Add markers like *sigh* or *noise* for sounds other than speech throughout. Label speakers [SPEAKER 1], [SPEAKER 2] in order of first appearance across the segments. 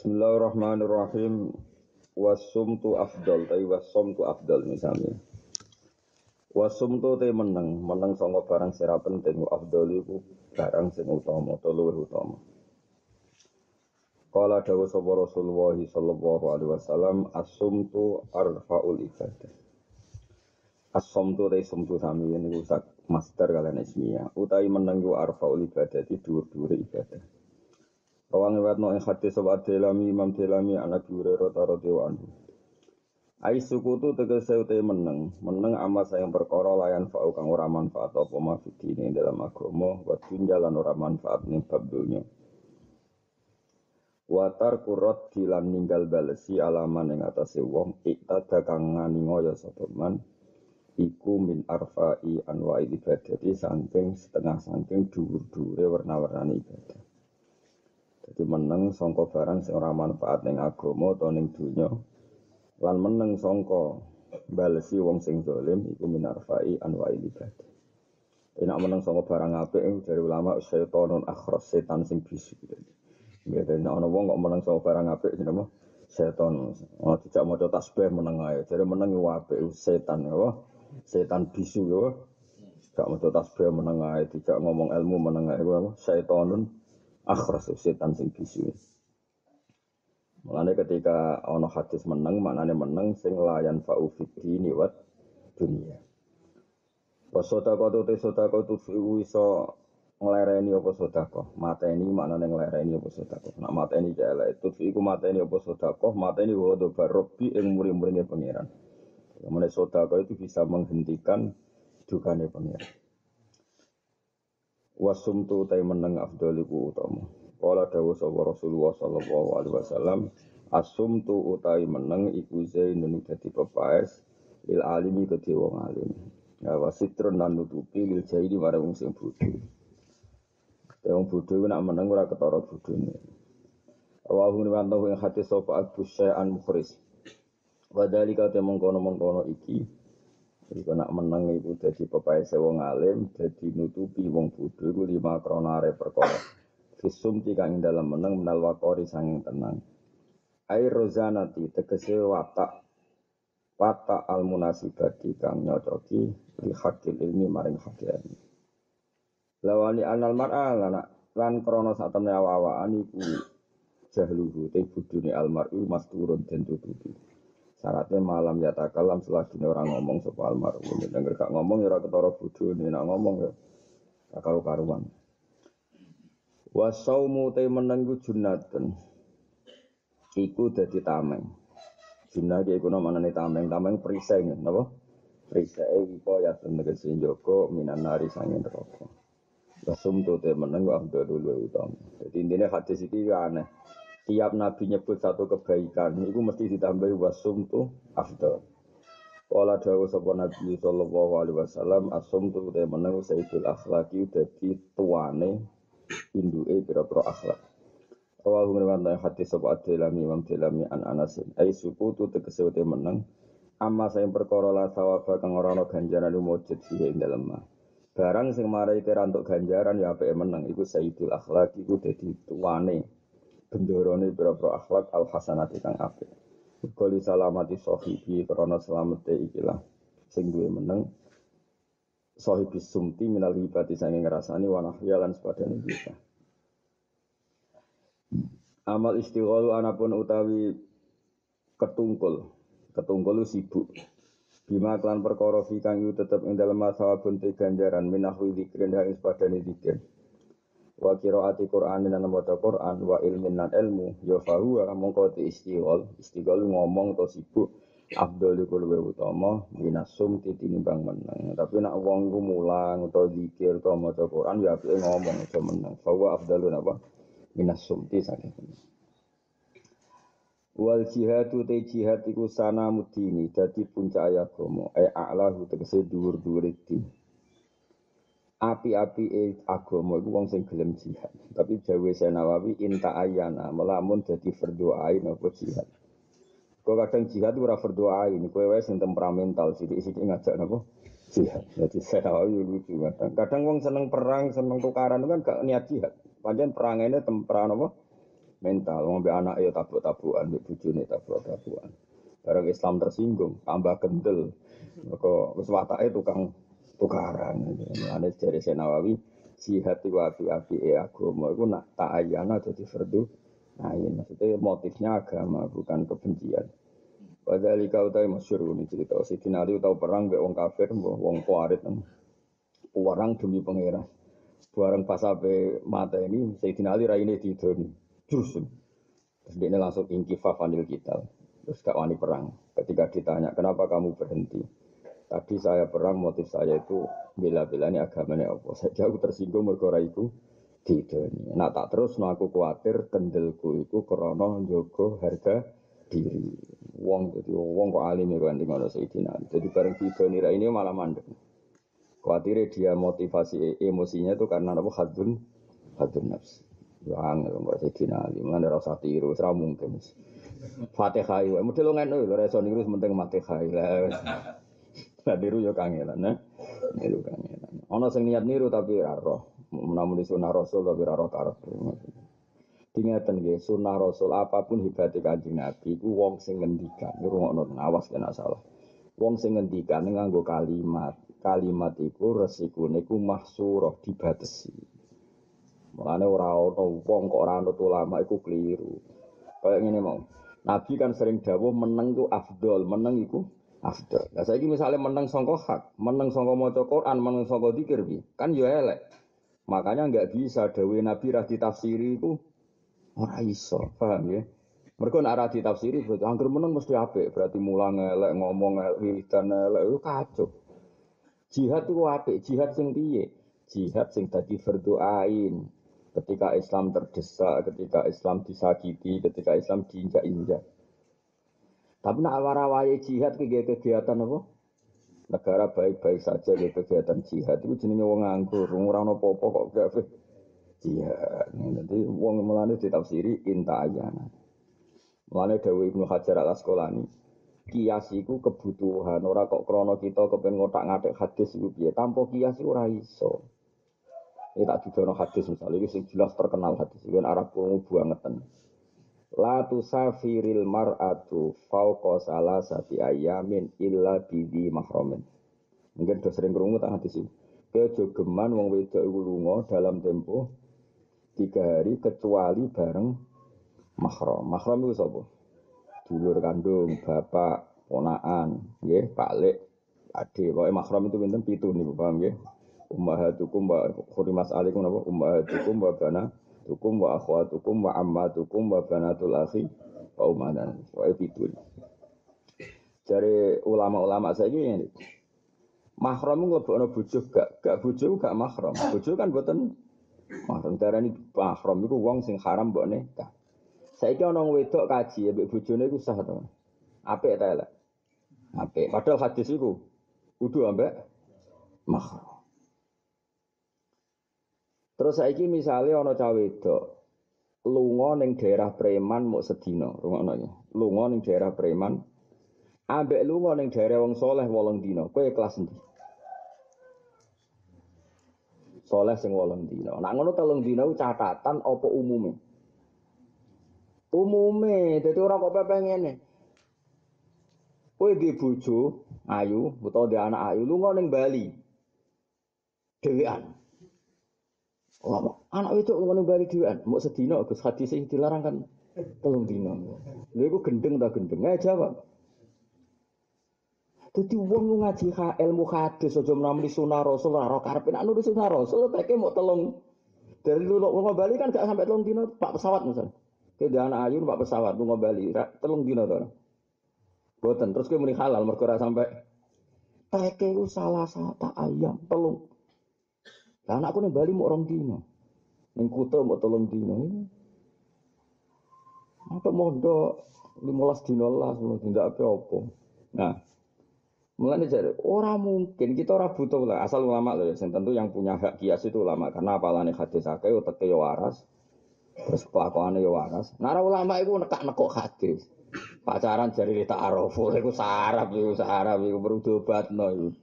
[SPEAKER 1] Bismillahirrahmanirrahim. Wasum tu afdal, tapi wasum tu afdal misalnya. Wasum tu te menang, menang songo barang sira penting. Afdal itu barang sing utama, luwih utama. Kala dawa sapa Rasulullah sallallahu alaihi wasallam asum tu arfaul ibadah. Asum tu te sum tu sami ini usak master kalian ismiyah. Utai menang ku arfaul ibadah di dhuwur-dhuwur ibadah. Rawang riwayat ing hadis sapa Delami Imam Delami anak Hurairah radhiyallahu anhu. Ai suku tu meneng, meneng amal sayang perkara layan fa'u kang ora manfaat apa mafidine dalam agama wa jalan ora manfaat ning bab. Watar kurot dilan ninggal balesi alaman ing atase wong iktada kang ngani ngoyo sapa man iku min arfa'i anwa'i ibadati saking setengah saking dhuwur-dhuwure warna-warnane ibadah. Jadi meneng songko barang sing ora manfaat ning agama utawa ning donya. Lan meneng songko balesi wong sing zalim iku minarfai anwa ibadah. Enak meneng songko barang apik dari ulama syaitonun akhras setan sing bisu. Ya dari ana wong kok meneng songko barang apik jenenge setan. Oh tidak mau tasbih meneng ae. Jadi meneng apik setan ya. Setan bisu ya. Gak mau tasbih meneng ae, tidak ngomong ilmu meneng ae. Syaitonun akhras setan sing bisu. Mulane ketika ana hadis meneng, maknane meneng sing layan fa'u fitini wat dunia. Wa sedekah te sedekah tu iso nglereni apa sedekah. Mateni maknane nglereni apa sedekah. Nak mateni jale itu iku mateni apa sedekah, mateni wa do barobbi ing muri-murine pangeran. Kemudian sedekah itu bisa menghentikan dukane pangeran. Wasum tu tay meneng afdaliku utama. Kala dawuh sapa Rasulullah sallallahu alaihi wasallam, asum tu utai meneng iku zainun dadi pepaes lil alimi kedhe wong alim. Ya wasitrun lan nutupi lil jaidi marang wong sing bodho. Ya wong bodho nak meneng ora ketara bodhone. Rawahu riwanto ing hadis sapa Abu Syai'an Mukhris. Wadhalika te mengkono-mengkono iki Jadi nak menang itu jadi pepai wong alim, jadi nutupi wong bodho iku lima kronare perkara. Fisum tika ing dalam menang menal wakori sanging tenang. Air rozanati tegese watak watak al munasibati kang nyocoki li hakil ilmi maring hakil Lawani anal mar'a lana lan krono sak temne awa-awaan iku jahluhu te budune almar'u masturun den tutupi. Syaratnya malam ya takalam selagi orang ngomong soal almarhum. Dengar kak ngomong ya ketara bodoh ini nak ngomong ya takal karuan. Wasaumu te menenggu junatun. Iku dadi tameng. Junah dia iku namanya tameng, tameng perisai nih, napa? Perisai iku ya tegese joko minan nari sangin rokok. Wasum tu te menenggu abdul dulu utama. Jadi intinya hadis ini aneh tiap nabi nyebut satu kebaikan itu mesti ditambahi wasum tuh afdal. Kala dawuh sapa Nabi sallallahu alaihi wasallam asum tu te meneng sayyidul akhlaqi dadi tuane induke pira-pira akhlak. Rawahu ngriwayat hadis sapa Ad-Dailami Imam Dailami an Anas. Ai suku tu tegese te meneng amma sing perkara la sawaba kang ora ana ganjaran mujud sih ing dalem Barang sing marai kira untuk ganjaran ya apike meneng iku sayyidul akhlaq iku dadi tuane bendorone pira-pira akhlak al hasanati kang apik. Kali salamati sahibi karena selamete ikilah sing duwe meneng sahibi sumti minal hibati sange ngrasani wa nahya lan sepadane bisa. Amal istighol anapun utawi ketungkul. Ketungkul sibuk. Bima klan perkara fi kang tetep ing dalem sawabun ganjaran minahwi zikrin ing sepadane zikir wa qiraati Qur'an lan maca Qur'an wa ilmin lan ilmu ya fahu mongko ti istighol ngomong to sibuk Abdul iku luwih utama minasum tinimbang meneng. Tapi nak wong iku mulang utawa zikir utawa maca Quran ya apike ngomong aja meneng. Fawa afdalun apa? Minasum ti saking wal jihadu te jihad iku sana mudini dadi puncak agama. E a'lahu tegese dhuwur-dhuwur din api-api e agama iku wong sing gelem jihad. Tapi jawe Nawawi inta ayana melamun dadi fardhu ain apa jihad. Kau kadang jihad ora fardhu ain, kowe wae sing temperamental sithik-sithik ngajak napa jihad. Jadi Nawawi lucu kadang. Kadang wong seneng perang, seneng tukaran kan gak niat jihad. Perang ini temperan apa? mental. Wong mbek anak ya tabuk-tabukan, mbek bojone tabuk-tabukan. Barang Islam tersinggung, tambah kendel. Maka wis watake tukang tukaran. Ane dari Senawawi, jihad itu api-api agama itu nak tak ayana jadi fardu ain. Maksudnya motifnya agama bukan kebencian. Padahal kau tahu masyur ini cerita. Sidina Ali tahu perang be wong kafir, wong kuarit, orang demi pangeran. Barang pas sampai mata ini, Sayyidina Ali raine didoni. Terus, terus dia langsung ingkifah fanil kita. Terus gak wani perang. Ketika ditanya, kenapa kamu berhenti? Tadi saya perang, motif saya itu bela-bela agamanya apa. *laughs* Saya jauh tersinggung mergora itu didoni. Nah tak terus, nah aku khawatir kendelku itu krono jogo harga diri. Wong jadi wong kok alim ya kan ngono Sayyidina. Jadi bareng didoni ini malah mandek. Khawatir dia motivasi emosinya itu karena apa hadun hadun nafsi. Ya angel kok Sayyidina Ali. Mana rasa tiru, serah mungkin. Fatihah model ngono lho, reso niru penting Fatihah. Lah niru yo kangelan, nah. Niru kangelan. Ana sing niat niru tapi ora roh. Namun di sunnah Rasul tapi ora roh karep. Dingeten nggih, sunnah Rasul apa pun hebate Kanjeng Nabi iku wong sing ngendikan, ngrungokno awas kena salah. Wong sing ngendikan nganggo kalimat, kalimat iku resikune iku mahsurah dibatesi. Mulane ora wong kok ora anut ulama iku keliru. Kayak ngene mau. Nabi kan sering dawuh meneng itu afdol, meneng afdol. Lah saiki misalnya meneng sangka hak, meneng sangka maca Quran, meneng sangka zikir bi, kan yo elek. Makanya nggak bisa dawuh Nabi ra ditafsiri iku ora iso, paham ya? Mereka nak ra ditafsiri berarti angger meneng mesti apik, berarti mulang elek, ngomong elek, wiridan elek, itu kacau. Jihad itu apik, jihad sing piye? Jihad sing tadi berdoain. Ketika Islam terdesak, ketika Islam disakiti, ketika Islam diinjak-injak. Tapi nak warawai jihad kegiatan apa? Negara baik-baik saja ke kegiatan jihad itu jenenge wong nganggur, ora ono apa-apa kok gak jihad. Nanti wong melane ditafsiri inta ayana. Mulane Dawi Ibnu Hajar al Asqalani, kias kebutuhan ora kok krono kita kepen ngotak-ngatik hadis iku piye. Tanpa kias iku ora iso. Ini tak didono hadis misalnya, ini jelas terkenal hadis. Ini Arab kumu bangetan. La tusafiril mar'atu fauqa salasati ayamin illa bidi mahramin. Mungkin udah sering kerungu tak hadis ini. Kejogeman wong wedok iku lunga dalam tempo tiga hari kecuali bareng mahram. Mahram itu sapa? Dulur kandung, bapak, ponaan, nggih, Pak Lek, ade. Pokoke mahram itu pinten pitu niku, paham nggih? Ummahatukum wa khurimas alaikum apa? Ummahatukum wa banatukum wa akhwatukum wa ammatukum wa banatul akhi wa umadan. Pokoke pitu. Dari ulama-ulama saya ini, mahram lebih bojo gak gak bojo gak mahram. Bojo kan buatan mahram. Ini mahram itu wong sing haram mbok nikah. Kira orang wedok kaji ya, bojone itu sah to. Apik ta elek? Apik. Padahal hadis itu kudu ambek mahram. Terus saiki misalnya ana cah wedok lunga ning daerah preman mau sedina, rungokno ya. Lunga ning daerah preman ambek lunga ning daerah wong soleh wolong dina. Kowe kelas endi? Soleh sing wolong dina. Nak ngono telung dina catatan apa umume? Umume, dadi ora kok pepe ngene. Kowe di bojo ayu utawa di anak ayu lunga ning Bali. Dewean. Oh, anak itu ngono bali dhewean, mau sedina Gus hadis sing dilarang kan telung dina. Lha iku gendeng ta gendeng? Eh jawab. Dadi wong lu ngaji ha, ilmu hadis aja menamuni sunah rasul ora karepe nek nurut sunah rasul teke mau telung dari lu lunga Bali kan gak sampai telung dina pak pesawat misal. Ke di anak ayu pak pesawat lunga Bali telung dina to. Boten terus muni halal mergo ora sampai teke salah satu ayam telung lah anakku ning Bali mau orang dino. Ning Kuta mau tolong dino. Apa mondok 15 dino lah sebelum tidak apa-apa. Nah, mulai jadi orang mungkin kita orang butuh lah asal ulama loh ya. Tentu yang punya hak kias itu ulama karena apalane hadis akeh utek yo waras. Terus kelakuannya yo waras. Nara ulama itu nekak nekok hadis. Pacaran jari lita arofu, itu sarap, itu sarap, itu berudobat, no, itu.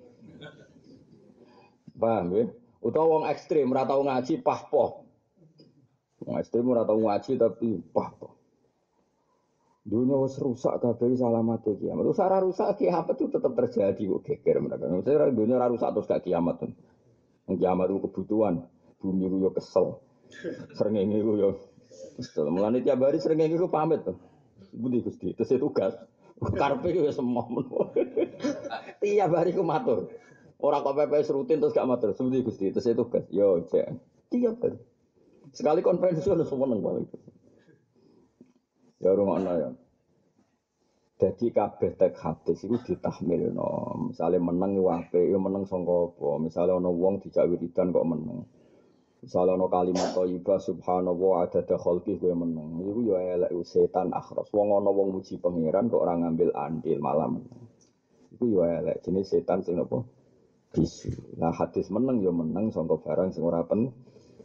[SPEAKER 1] Paham ya? Utawa wong ekstrim ora tau ngaji pahpoh. Wong SD ora tau ngaji tapi pah. pah. Dunia wis rusak kabeh salamat kiamat. Rusak ora rusak kiamat itu tetap terjadi kok geger mereka. Maksudnya dunia ora rusak terus gak kiamat tuh. Kiamat itu kebutuhan. Bumi ku yo kesel. Srengenge ku yo kesel. Mulane tiap hari srengenge ku pamit tuh. Budi Gusti, terus tugas. Karpe ku semua *laughs* Tiap hari ku matur. Orang kok PPS rutin terus gak matur. Budi Gusti, terus itu tugas. Yo, cek. Tiap hari. Sekali konferensi semua neng balik. Ya rumah ya. Jadi kabeh tek hadis itu ditahmil no. Misalnya menang wape, ya menang songko. Misalnya ono wong dijak wiridan kok menang. Misalnya ono kalimat thayyibah subhanallah ada khalqi gue menang. Iku ya elek setan akhras. Wong ono wong muji pangeran kok orang ngambil andil malam. Iku ya elek jenis setan sing apa? Bisu. Nah hadis menang ya menang songko barang sing ora pen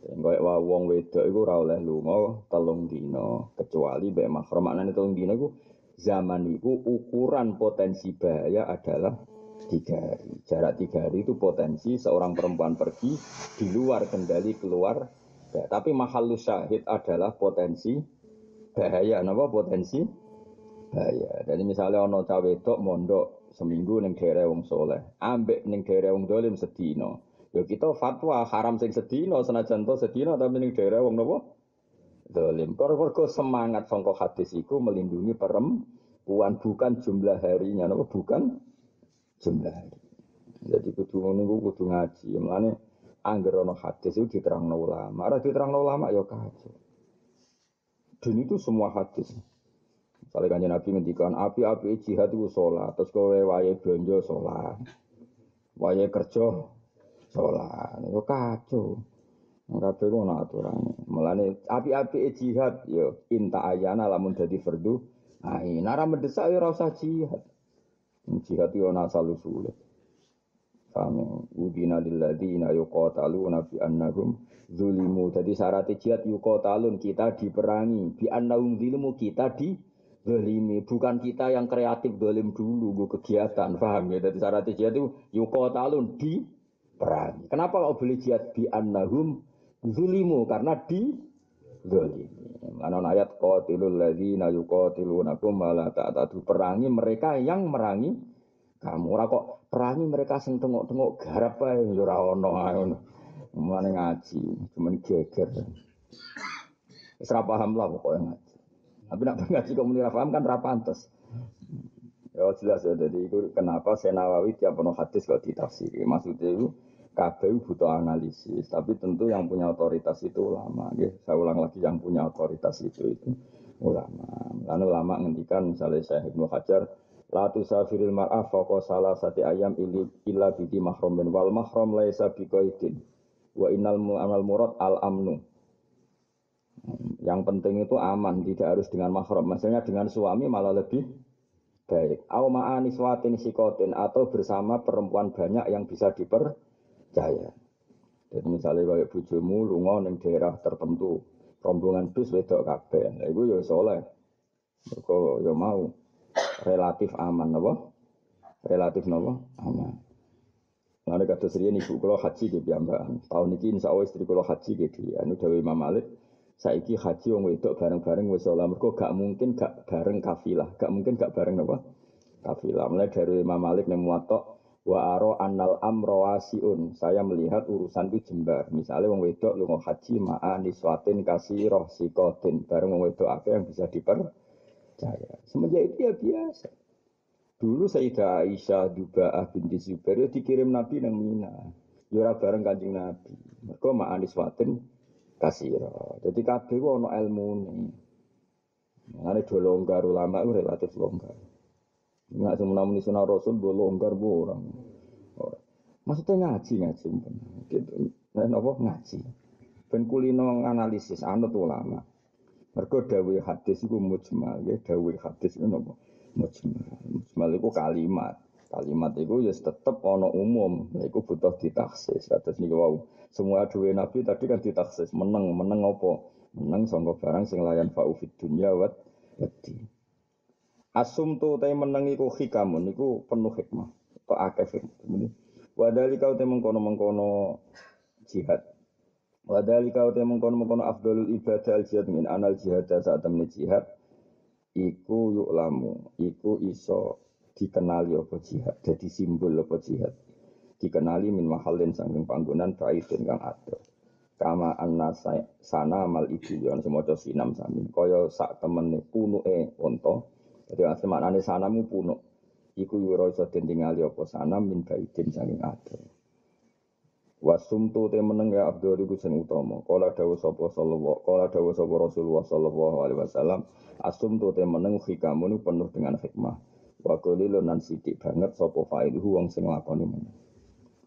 [SPEAKER 1] Kaya wa wong wedok iku ora oleh lunga telung dina kecuali mbek mahram. Maknane telung dina iku zaman iku ukuran potensi bahaya adalah tiga hari. Jarak tiga hari itu potensi seorang perempuan pergi di luar kendali keluar. Ya, tapi mahal syahid adalah potensi bahaya. Napa potensi bahaya. Jadi misalnya ono cawe mondok seminggu ning daerah wong soleh, ambek ning daerah wong dolim sedino. Ya kita fatwa haram sing sedina senajan to sedina tapi ning daerah wong napa? Zalim. Perkara semangat sangka hadis iku melindungi perempuan bukan jumlah harinya napa bukan jumlah hari. Jadi kudu iku kudu ngaji. Mulane angger ana hadis itu diterangno ulama. Ora diterangno ulama ya kacau. Dan itu semua hadis. Misalnya kanjeng Nabi ngendikan api-api jihad itu sholat, terus kowe wayahe belanja sholat, wayahe kerja sholat. Itu kacau. Kabeh ku ana aturane. Mulane api-api jihad yo inta ayana lamun dadi fardu. Ai nara mendesak yo ora usah jihad. Jihad yo ana asal usule. Kami udina lilladzina yuqataluna fi annahum zulimu. Jadi syarat jihad yuqatalun kita diperangi. Bi annahum zulimu kita di Zalimi, bukan kita yang kreatif dolim dulu, gue kegiatan, paham ya? Jadi syarat jihad itu yukotalun di perang. Kenapa kau boleh jihad bi annahum zulimu karena di zalimi. Mana ayat qatilul ladzina yuqatilunakum wala ta'tadu perangi mereka yang merangi kamu. Ora kok perangi mereka sing tengok-tengok garap ae ora ono ngaji, cuman geger. Ora paham lah pokoknya ngaji. Tapi nak ngaji kok muni paham kan ra pantes. Ya jelas ya, jadi itu kenapa Senawawi tiap penuh hadis kok ditafsiri. Maksudnya itu kabeh butuh analisis, tapi tentu yang punya otoritas itu ulama. Ya. Saya ulang lagi yang punya otoritas itu itu ulama. Lalu ulama ngendikan misalnya saya Ibnu Hajar, la tusafiril mar'ah faqo salah sati ayam ili illa bidi mahram bin wal mahram laisa biqaidin wa innal amal murad al amnu. Yang penting itu aman, tidak harus dengan mahram. Maksudnya dengan suami malah lebih baik. Au ma'ani swatin sikotin atau bersama perempuan banyak yang bisa diper percaya. Jadi misalnya kayak bujumu lunga ning daerah tertentu, rombongan bis wedok kabeh. Lah iku ya soleh. Mergo ya mau relatif aman apa? Relatif napa? Aman. Lalu kata serian ibu kalau haji ke piyambakan. Tahun ini insya Allah istri kalau haji ke dia. Anu Dewi Imam Malik. Saiki haji wong wedok bareng-bareng wis ora mergo gak mungkin gak bareng kafilah, gak mungkin gak bareng apa? Kafilah. Mulai dari Imam Malik nang muwatta Wa aro annal amro wasiun. Saya melihat urusan itu jembar. Misalnya wong wedok lu mau haji ma'a niswatin kasih roh sikotin. Bareng wong wedok apa yang bisa dipercaya. Semenjak itu ya biasa. Dulu Sayyidah Aisyah Duba'ah binti Zubair ya dikirim Nabi nang Mina. Yura ya bareng kanjeng Nabi. Mereka ma'a roh. Jadi kabeh ono ilmu nih. Mengenai dua longgar ulama itu relatif longgar. Nggak cuma namun sunah Rasul gue longgar gue orang. Maksudnya ngaji ngaji pun. Gitu. Nah, nopo ngaji. Ben kulino analisis anut ulama. Mereka dawai hadis itu mujmal, ya dawai hadis itu nopo mujmal. Mujmal itu kalimat. Kalimat itu ya tetap ono umum, itu butuh ditaksis. Atas nih wow, semua dua nabi tadi kan ditaksis, menang, menang apa? Menang sangka barang sing layan faufid dunia wat wedi. Asum tu tay menang iku hikamun iku penuh hikmah. Kok akeh hikmah. Wadali kau te mengkono mengkono jihad. Wadhalika uti mengkono-mengkono afdolul ibadah al jihad min anal jihad saat temen jihad iku yuk lamu iku iso dikenali apa jihad jadi simbol apa jihad. Dikenali min mahalin sangking panggonan baidin kang adoh. Kama anna sana mal idiyon semoga sinam sami. Kaya sak temene punuke unta. Jadi asli maknane sanamu punuk. Iku yura iso den tingali apa sanam min baidin sangking adoh. Wasumtu te meneng ya Abdul iku sing utama. Kala dawuh sapa sallallahu kala dawuh sapa Rasulullah sallallahu alaihi wasallam, asumtu te meneng penuh dengan hikmah. Wa qalilun nan sithik banget sapa failuhu wong sing lakoni meneng.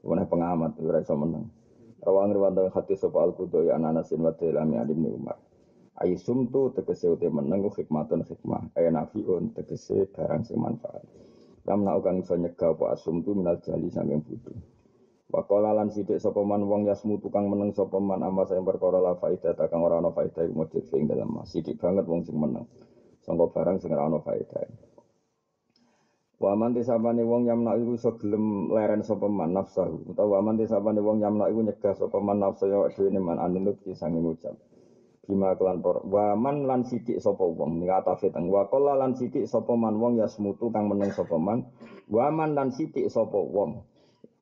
[SPEAKER 1] Wene pengamat ora iso meneng. Rawang riwayat hati sapa al-Qudai ananasin wa tilami alim Umar. Ayi sumtu tegese te meneng hikmatun hikmah. Aya nafiun tegese barang sing manfaat. Lamna kang iso nyegah apa asumtu minal jali saking butuh. Wakola lan sidik sapa man wong yasmu tukang meneng sapa man amma sing perkara la faedah ta kang ora ana faedah mujud sing dalam mas. Sidik banget wong sing meneng. Sangka barang sing ora ana faedah. Wa man tisabane wong yamna iku iso gelem leren sapa man nafsahu. Utawa wa man tisabane wong yamna iku nyegah sapa man nafsu ya dhewe man aninut ki sange ngucap. Bima kelan por wa man lan sidik sapa wong ning atafe teng. Wa qala lan sidik sapa man wong yasmutu kang meneng sapa man. Wa man lan sidik sapa wong.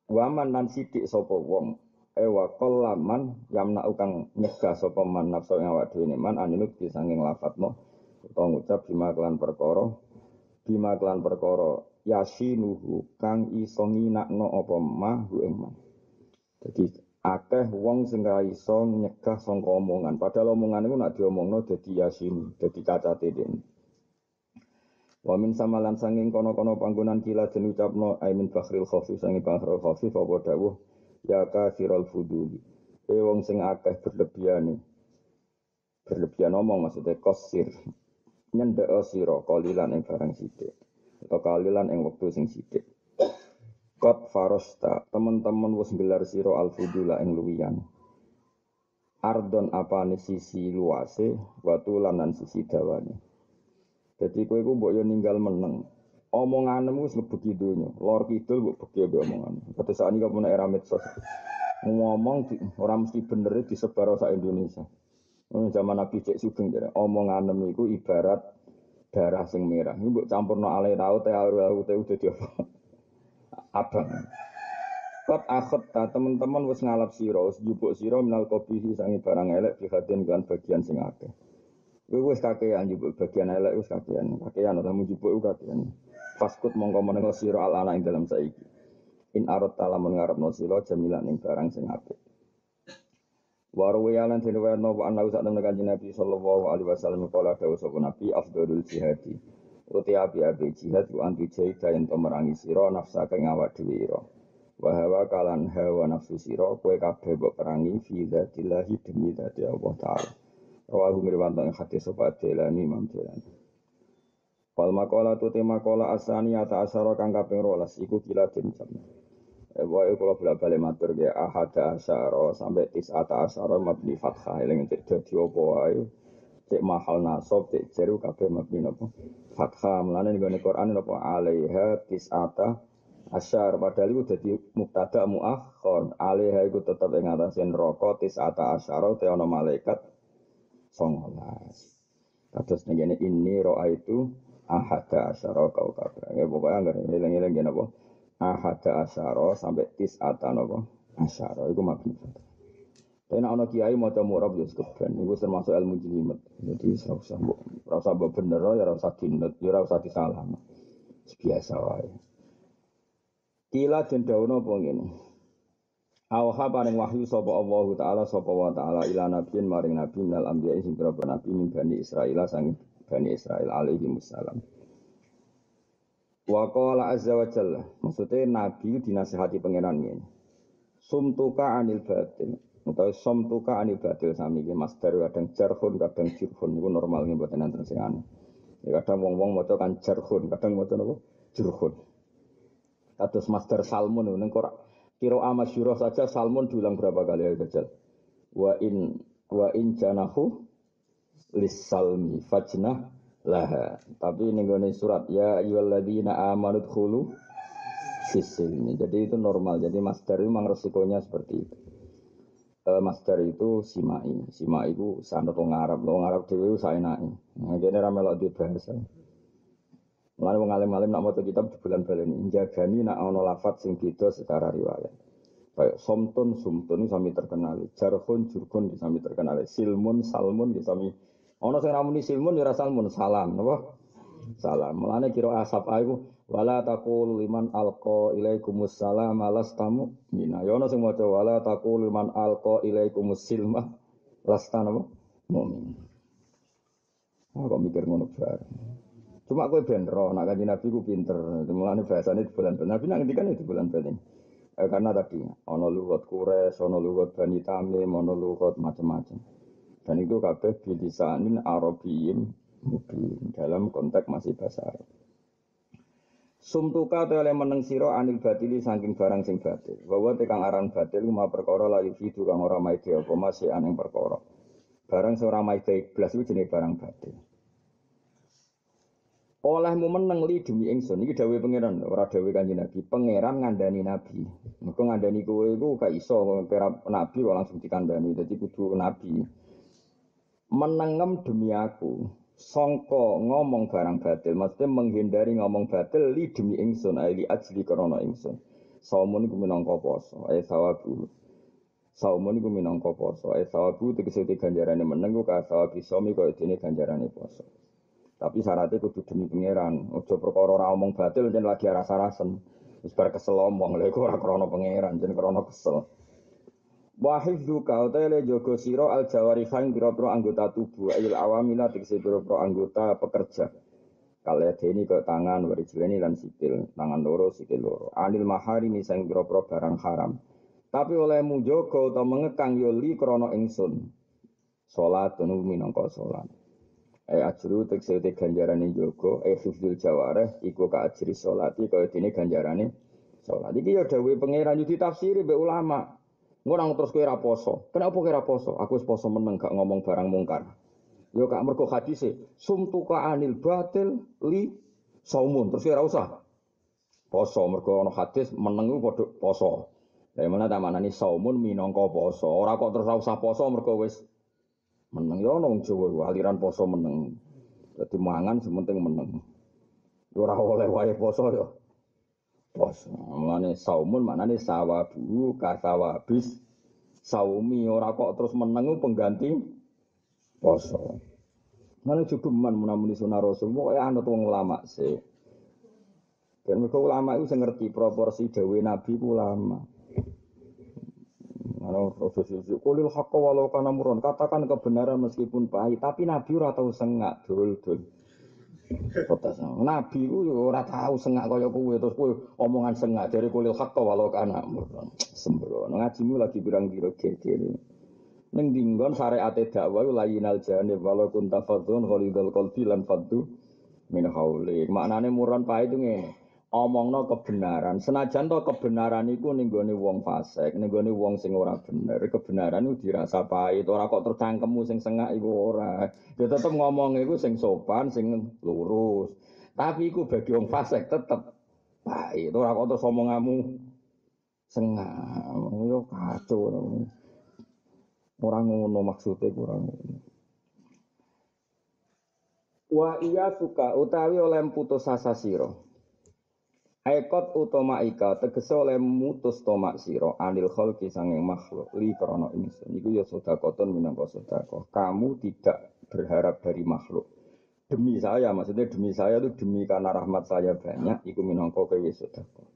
[SPEAKER 1] Waman nan sidik sapa wong. Ewa qallaman yamna ukang nyegah sapa man nafsu ing awak dhewe man aninut disanging lafadzno utawa ngucap bima kelan perkara bima kelan perkara yasinuhu kang iso nginakno apa mah hu ing dadi akeh wong sing ra iso nyegah sangka omongan. Padahal omongan iku nak diomongno dadi yasin dadi cacate dene. Wa min samalan sanging kono-kono panggonan kila den ucapno aimin bakhril khafif sanging bakhril khafif apa dawuh? Ya fuduli. E wong sing akeh berlebihan berlebihan omong maksudnya kosir nyendek sira kalilan ing barang sithik atau kalilan ing wektu sing sithik. Kot farosta teman-teman wis gelar sira al fudula ing luwian. Ardon apa sisi luase watulan lan sisi dawane. Jadi kowe iku mbok yo ninggal meneng. Omonganmu wis ngebeki donya. Lor kidul mbok beki mbek omongan. Ini kamu era medsos. Ngomong orang mesti bener disebar sak Indonesia. Zaman Nabi Cek Sugeng jadi omongan iku ibarat darah sing merah. Ini mbok campurno alai tau teh aru teh udah dia *laughs* abang. Kot akhot ta teman-teman wis ngalap siro, jupuk siro minal kopihi sangi barang elek bihadin kan bagian sing akeh. Kowe wis kakean jupuk bagian elek wis kakean. Kakean ora jupuk kakean. Faskut mongko menengo sira al ana ing dalam saiki. In arot talamun ngarepno sira jamilan ing barang sing apik. Warwe yalan diriwayat nopo ana sak temen kanjeng Nabi sallallahu alaihi wasallam kala dawuh sapa Nabi afdhalul jihadi. Uti api api jihad ku anti jahid yen to merangi nafsa kang awak dhewe ira. Wa kalan hawa nafsu sira kowe kabeh mbok perangi fi dzatillahi demi dzati Allah taala. Rawahu mirwanto yang hadis sobat Jalani Imam Jalani. Wal tu tema kola asani ata asaro kang kaping rolas iku kila den wae kula bola balik matur ge ahada asaro sampai tis ata asaro mabni fathah eling cek dadi apa wae. Cek mahal nasab cek jeru kabeh mabni napa. Fathah mulane nggone Quran napa alaiha tis ata asyar padahal itu jadi mubtada muakhir alaiha iku tetep ing atase neraka tis ata asyara te ana malaikat songolas. Kados negene ini roa itu ahada asyara kau kabra. Ya enggak ngilang-ngilang gini apa. Ahada asyara sampai tis ata apa. Asyara itu mabni. Tapi nak ono kiai mau coba murab ya sekeben. Itu termasuk ilmu jelimet. Jadi serasa rasa bener ya rasa dinut ya rasa disalah. Biasa wae. Kila apa ngene. Awha paring wahyu sapa Allah taala sapa wa taala ila nabiyin maring nabi minal anbiya sing nabi min bani Israil sang bani Israil alaihi wassalam. Wa qala azza wa jalla maksudnya nabi dinasihati pangeran ngene. Sumtuka anil batil utawa sumtuka anil batil sami iki master kadang jarhun kadang jirhun niku normal nggih mboten enten sing aneh. Ya kadang wong-wong maca kan jarhun, kadang maca napa? Jirhun. Kados master salmun ning kok Kiro amasyurah saja Salmon diulang berapa kali ya? Wa in wa in janahu salmi fajnah laha. Tapi ini gue surat ya ayyuhalladzina amanu dkhulu fisilmi. Jadi itu normal. Jadi master itu memang resikonya seperti itu. eh, masdar itu simai. Simai itu sanad wong Arab, wong Arab dhewe saenake. Nah, kene ra melok di bahasa. Mulane wong alim-alim nak maca kitab di bulan baleni njagani nak ana lafat sing beda secara riwayat. Kayak somtun sumtun sami terkenal, jarhun jurkun sami terkenal, silmun salmun sami ana sing ramuni silmun ya salmun salam, napa? Salam. Mulane kira asap aku wala taqul liman alqa ilaikumus salam alastamu mina. Ya ana sing maca wala taqul liman alqa ilaikumus silma lastana apa? Mumin. Ah kok mikir ngono bareng. Cuma kowe ben roh nak kanjeng Nabi ku pinter. Mulane bahasane di bulan bulan. Nabi nak ngendikan itu bulan bulan. Eh, karena tadi ono lugat kures, ono lugat bani tamim, ono lugat macam-macam. Dan itu kabeh bilisanin arabiyim mubin dalam konteks masih bahasa Arab. Sumtuka te oleh meneng sira anil batili saking barang sing batil. Bahwa tekang aran batil ma perkara la yufidu kang ora maide apa masih aneng perkara. Barang sing ora maide iblas iku jenenge barang batil olehmu meneng li demi ingsun iki dawuhe pangeran ora dawuhe kanjeng Nabi pangeran ngandani nabi mergo ngandani kowe iku gak iso pera nabi langsung dikandani dadi kudu nabi menengem demi aku songko ngomong barang batil maksudnya menghindari ngomong batil li demi ingsun ali ajli krana ingsun saumun iku minangka poso ae sawabu saumun iku minangka poso ae sawabu tegese ganjarane meneng ku ka sawabi somi kaya dene ganjarane poso Tapi syaratnya kudu demi pangeran. Ojo perkara ora omong batil jen lagi rasa-rasen. Wis bar kesel omong lha iku ora krana pangeran, jen krana kesel. Wa hifdzuka utaile jaga sira al jawarihan pira-pira anggota tubuh ayil awamila tegese pira-pira anggota pekerja. Kale deni ke tangan warijleni lan sikil, tangan loro sikil loro. Anil mahari sing pira-pira barang haram. Tapi oleh mujogo atau mengekang yoli krono ingsun. Salat tunu minangka salat. Eh ajru tekse te ganjarane jogo eh hifdzul jawareh iku ka ajri salati kaya dene ganjarane salat. Iki ya dawuhe pangeran yo ditafsiri mbek ulama. Ngurang terus kowe ra poso. Kenapa kowe ra poso? Aku wis poso meneng gak ngomong barang mungkar. Yo gak mergo hadise sumtuka anil batil li saumun terus ora usah poso mergo ana hadis meneng ku poso. Lah mana ta manani saumun minangka poso. Ora kok terus usah poso mergo wis meneng ana wong Jawa aliran poso meneng. Dadi mangan sementing meneng. Ora oleh wae poso ya. Poso. Mulane saumun maknane sawabu kasawabis saumi ora kok terus meneng pengganti poso. Mana cukup man menamuni sunah rasul, pokoknya anut wong ulama sih. Dan mereka ulama itu ngerti proporsi dewi nabi ulama. Ana susu kulil haqqa walau kana murun. Katakan kebenaran meskipun pahit, tapi Nabi ora tau sengak dul-dul. Protes. Nabi ku ora tau sengak kaya kowe terus kowe omongan sengak dari kulil haqqa walau kana. Sembrono ngajimu lagi birang diro geger. Ning dinggon syariate dakwah layinal janib walau kunta fadhun khalidul qalbi lan faddu min hauli. Maknane murun pahit ngene omongno kebenaran. Senajan to kebenaran iku ning gone wong fasik, ning gone wong sing ora bener, kebenaran iku dirasa pahit, ora kok tercangkemmu sing sengak iku ora. Ya tetep ngomong iku sing sopan, sing lurus. Tapi iku bagi wong fasik tetep pahit, ora kok terus omonganmu sengak. Yo kacau. Ora ngono maksude kurang ngono. Wa iya suka utawi oleh putus asa sira. Aikot utama ika tegese oleh mutus tomak siro anil khalqi sanging makhluk li krana ingsun iku ya sedekahun minangka sedekah. Kamu tidak berharap dari makhluk. Demi saya, maksudnya demi saya itu demi karena rahmat saya banyak, iku minangka kowe sedekah.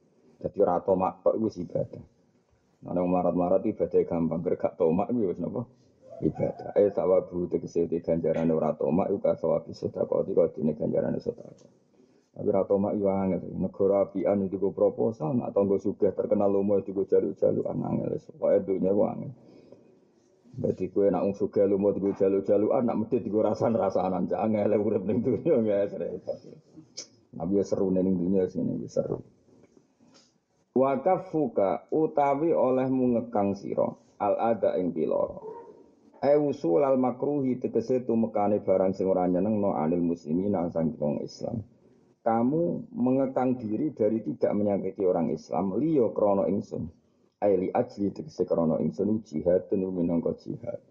[SPEAKER 1] Dadi ora tomak tok iku ibadah. Ana wong marat-marat ibadah gampang, gak tomak iku wis napa? Ibadah. Eh sawabu tegese ganjaran ora tomak iku ka sawabu sedekah, iku dene ganjarane sedekah. Tapi rata mak yo angel. Negara apian itu go proposal, nak tonggo sugih terkenal lomo itu go jaluk-jaluk angel. Pokoke dunya ku angel. Berarti kue nak ung sugih lomo itu jaluk-jaluk anak mesti digo rasan-rasanan angel urip ning dunya guys. Nabi seru ning dunya sini seru. Wakafuka utawi olehmu ngekang sira al ada ing piloro. E usul al makruhi tegese tumekane barang sing ora nyenengno anil muslimin sang Islam kamu mengekang diri dari tidak menyakiti orang Islam liyo krono ingsun Aili ajli tegese krana ingsun jihad tenu minangka jihad.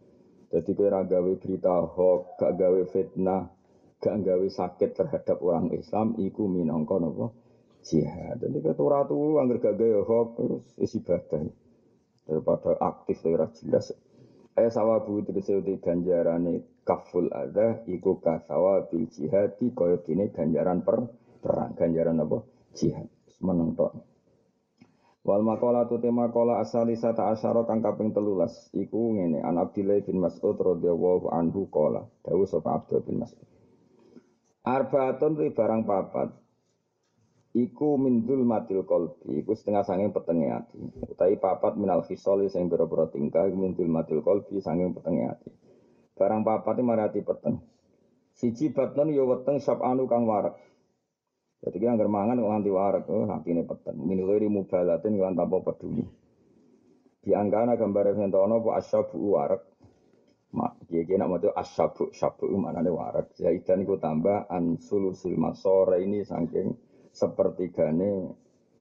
[SPEAKER 1] Jadi kowe ora gawe berita hoax, gak gawe fitnah, gak gawe sakit terhadap orang Islam iku minangka napa? Jihad. Jadi kowe ora turu angger gak gawe hoax terus isi ibadah. Daripada aktif ora jelas. Eh sawabu tegese ganjarane kaful ada iku kasawa bil jihadi kaya dene ganjaran per perang, ganjaran apa? Jihad. Meneng tok. Wal makola tu tema kola asali sata asyara kang kaping telulas. Iku ngene an Abdillah bin Mas'ud radhiyallahu anhu kola. Dawu sapa Abdul bin Mas'ud. Arbaatun ri barang papat. Iku mindul matil kolbi iku setengah sanging petenge ati. Utawi papat minal khisoli sing boro-boro tingkah mindul matil kolbi sanging petenge ati barang papat marati peteng siji batnon ya weteng sab anu kang warak jadi kita anggar mangan kok nganti warak, oh ini peteng. Min ghairi mubalatin lan tanpa peduli. Di angkana gambar sentono apa asyabu warak. Mak, kiye kiye nak maca asyabu syabu maknane warak. Zaidan iku tambah an sulusil masore ini saking sepertigane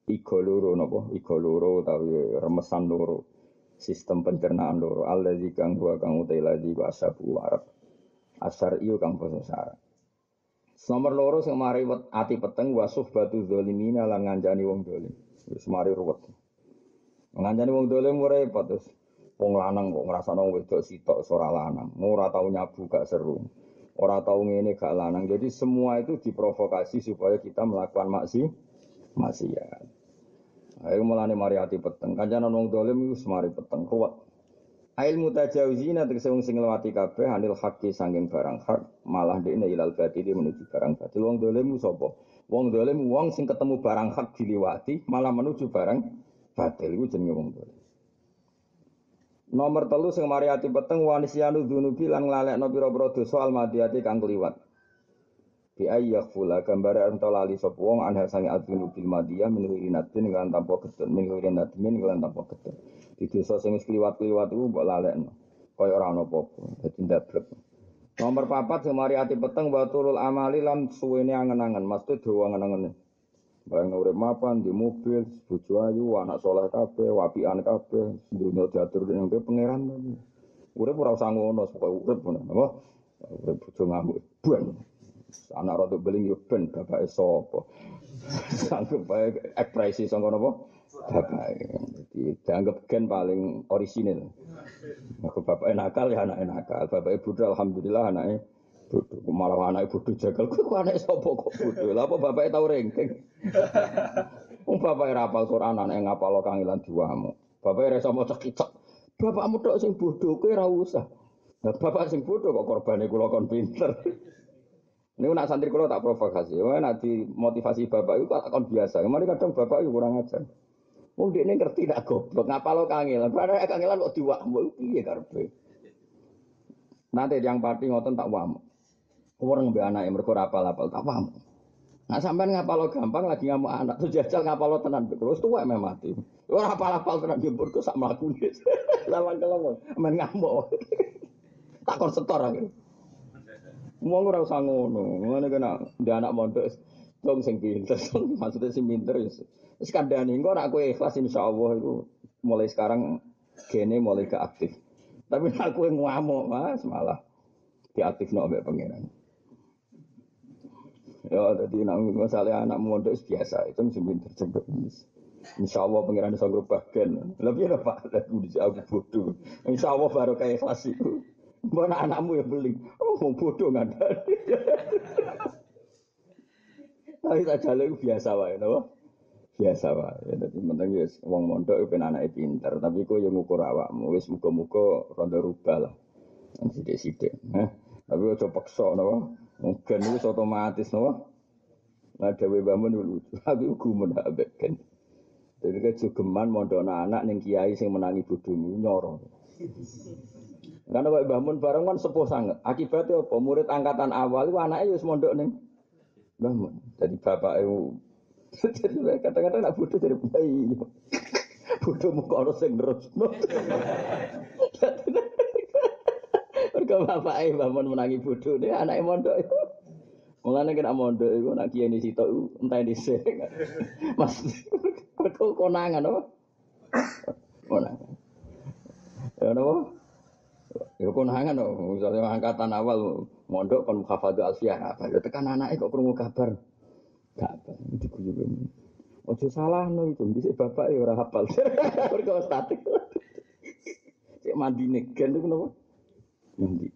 [SPEAKER 1] iga loro napa iga loro utawi remesan loro sistem pencernaan loro alladzi kang wa kang utai ladzi wa asyabu warak asar iyo kang basa syarat Nomor loro sing mari ati peteng wa batu zalimina lan ngancani wong dolim. Wis mari ruwet. Ngancani wong dolim ora repot terus. Wong lanang kok ngrasakno wedok sitok ora lanang. Ora tau nyabu gak seru. Ora tau ngene gak lanang. Jadi semua itu diprovokasi supaya kita melakukan maksi maksiat. Ayo mulane mari ati peteng. Kancanan wong dolim wis mari peteng ruwet. Ail mutajawizina tegese wong sing nglewati kabeh anil haqqi sanging barang hak malah dekne ilal batili menuju barang batil. Wong dolemu sapa? Wong dolemu wong sing ketemu barang hak diliwati malah menuju barang batil iku jenenge wong dolim. Nomor telu sing mari ati peteng wanisyanu dzunubi lan nglalekno pira-pira dosa almadiyati kang kliwat. Bi ayyak fula gambare ento lali sapa wong anha sange adzunu bil madiyah min ghirinatin lan tanpa ketun min ghirinatin lan tanpa ketun. Di dosa sing kliwat-kliwat iku mbok lalekno. Kaya ora ana apa-apa, dadi ndablek. Nomor papat sing mari ati peteng wa turul amali lan suwene angen-angen, mesti dawa angen-angen. Barang urip mapan di mobil, bojo ayu, anak soleh kabeh, wapian kabeh, dunia diatur ning pangeran. Urip ora usah ngono, pokoke urip ngono, apa? Urip bojo ngamuk, ben. Anak rodok beling yo ben bapake sapa. *laughs* Sanggup bae ekspresi sangka napa? bapak jadi dianggap gen paling orisinil. Maka bapak nakal ya anak nakal. Bapak ibu alhamdulillah anaknya bodoh malah anak ibu jagal kok anak sopo kok bodoh lah apa bapak tahu rengking Um *laughs* bapak rapal Quran anak ngapal kangilan diwamu. Bapak rasa mau cekicok bapakmu tok sing bodoh kowe ora usah. Nah, bapak sing bodoh kok korbane kula kon pinter. Ini nak santri kula tak provokasi. Wah, nak motivasi bapak itu kon biasa. Kemarin kadang bapak itu kurang ajar. Wong dekne ngerti nak goblok, ngapalo kangelan. Padahal kangelan kok diwakmu piye karepe. Nanti yang pati ngoten tak wamu. Orang be anake mergo apal-apal tak wamu. Nah sampean ngapalo gampang lagi ngamuk anak tuh jajal ngapalo tenan terus tuwa memang mati. Ora apal-apal tenan jemput kok sak mlakune. *laughs* Lawan kelomong men ngamuk. *laughs* Tak kon setor aku. Wong ora usah ngono. Ngene kena anak mondok dong sing pinter. *laughs* Maksudnya sing pinter ya. Wis kandhane engko nek kowe ikhlas insyaallah iku mulai sekarang gene mulai ke aktif. Tapi nek kowe ngamuk Mas malah diaktifno mbek pangeran. Ya, jadi nak misalnya anak mondok biasa, itu mesti pinter cengkep. Insya Allah pengiran bisa grup bagian. Lebih apa aku bodoh. Insya Allah baru kayak kelas itu. Mana anakmu yang beli? Oh, mau bodoh nggak ada. Tapi tak jalan biasa wae, no? biasa wae. Dadi penting wis wong mondok ben anake pinter, tapi kok yo ngukur awakmu wis muga-muga rada rubah lah. Sithik-sithik, eh. Tapi aja paksa napa. Mungkin wis otomatis napa. Lah dhewe bangun lucu. Aku gumun ambek kan. Jadi kan jogeman mondok anak ning kiai sing menangi bodohmu nyoro. Karena kok bangun bareng kan sepuh sangat. Akibatnya apa? Murid angkatan awal itu anaknya wis mondok ning bangun. Jadi bapak itu *laughs* jadi kadang-kadang nak bodoh dari bayi. *laughs* Bodoh muka orang sing terus. *laughs* Mereka bapak eh bangun menangi bodoh deh anak mondok itu. Mulane kena mondok itu nak kiai ini situ entah di Mas, kau konangan apa? Konangan. Ya napa? Ya konangan dong, misalnya angkatan awal mondok kon hafadhu alfiyah apa ya tekan anake kok krungu kabar. Gak apa, diguyu Ojo salah no itu, bisa bapak ya orang hafal. *laughs* Mereka statik. Cek mandi negen itu kenapa? Mandi.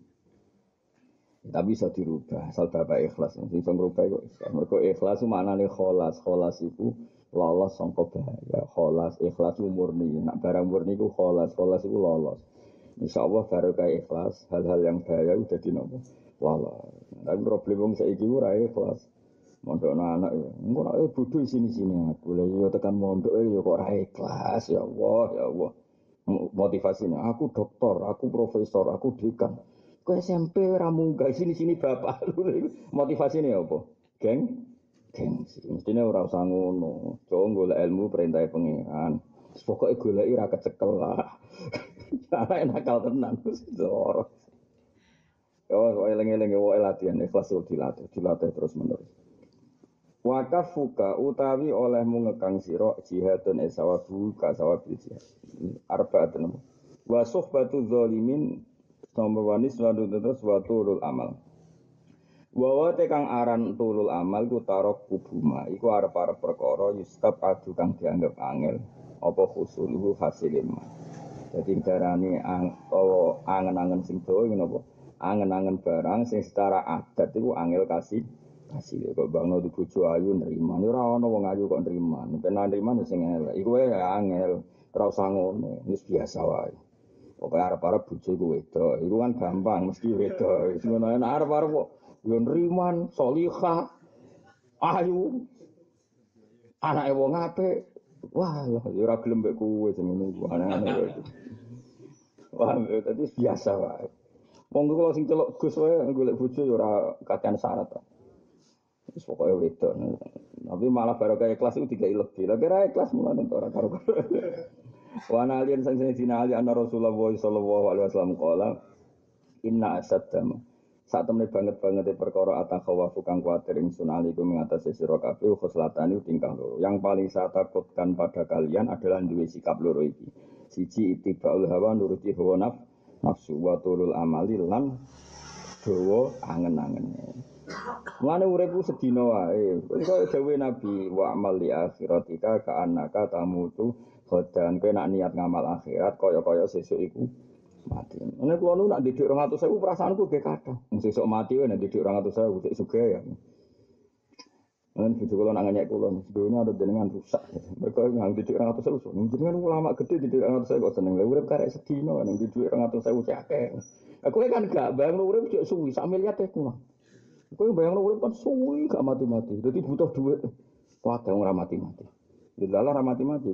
[SPEAKER 1] Tapi bisa dirubah, asal bapak ikhlas. Sing bisa ngerubah kok. Mereka ikhlas itu maknanya kholas. Kholas itu lolos sangka bahaya. Kholas, ikhlas itu murni. Nak barang murni itu kholas. Kholas itu lolos. Insya Allah kayak ikhlas, hal-hal yang bahaya udah dinopo lolos. Tapi problem saya ini ikhlas. Mondok anak ya. Engko nek bodho sini-sini aku. Lah yo tekan mondok ya kok ora ikhlas ya Allah, ya Allah. Motivasinya aku dokter, aku profesor, aku dekan. Kok SMP ora munggah sini-sini bapak *laughs* lu. Motivasinya apa? Geng gengsi. Mestinya ora usah ngono. Coba golek ilmu perintah pengiran. Pokoknya golek ora kecekel lah. *laughs* Karena nakal tenan terus dorong. Oh, eling-eling wae latihan ikhlas dilatih, dilatih terus menerus. Wakafuka utawi olehmu ngekang sira jihadun esawabu ka sawabil jihad. Arbaatun. Wa suhbatu zalimin nomor wanis wadu terus wa turul amal. Wawa tekang aran tulul amal ku tarok kubuma iku arep-arep perkara yustab adu kang dianggap angel apa khusuluhu hasilima. Jadi darani ang, angen-angen sing dawa ngono apa? Angen-angen barang sing secara adat iku angel kasih kasih. Kok bangno di bojo ayu nerima ora ana wong ayu kok nerima nek nerima sing elek. Iku wae angel. Ora usah ngono. Wis biasa wae. Pokoke arep-arep bojo iku wedok. Iku kan gampang mesti wedok. Wis ngono. Nek arep-arep kok yo salihah ayu anake wong apik wah lah yo ora gelem mbek kowe jenenge iku aneh-aneh wah tadi biasa wae Wong kula sing celok Gus wae golek bojo yo ora kakean syarat. Terus pokoknya wedok. Tapi malah baru kayak kelas itu tiga. Lagi raya kelas mulai nanti orang karo Wana alian sang sini dina ali anna Rasulullah sallallahu alaihi wasallam qala inna asad dama. Saat temen banget banget perkara atang khawafu kang kuatir ingsun aliku mengatasi sira kabeh khuslatani tingkah loro. Yang paling saya takutkan pada kalian adalah duwe sikap loro iki. Siji ittibaul hawa nuruti hawa naf, nafsu wa amali lan dawa angen-angen. Mulane urip ku sedina wae. Kaya dawuh Nabi wa amal li akhiratika ka annaka tamutu khodan kowe nak niat ngamal akhirat kaya-kaya sesuk iku mati. Nek kula nu nak didik 200.000 perasaanku ge kathah. Sesuk mati wae nak didik 200.000 sik sugih ya. Kan bojo kula nak ngenyek kula, dunia ada jenengan rusak. Mereka ngang didik 200.000. Jenengan ulama gede didik 200.000 kok seneng. Urip karek sedina nang didik 200.000 cek akeh. Aku kan gak bayang urip cek suwi sak miliar teh kurang. Kowe bayang urip kan suwi gak mati-mati. Dadi butuh duit. Wah, ora mati-mati. Dilalah ora mati-mati.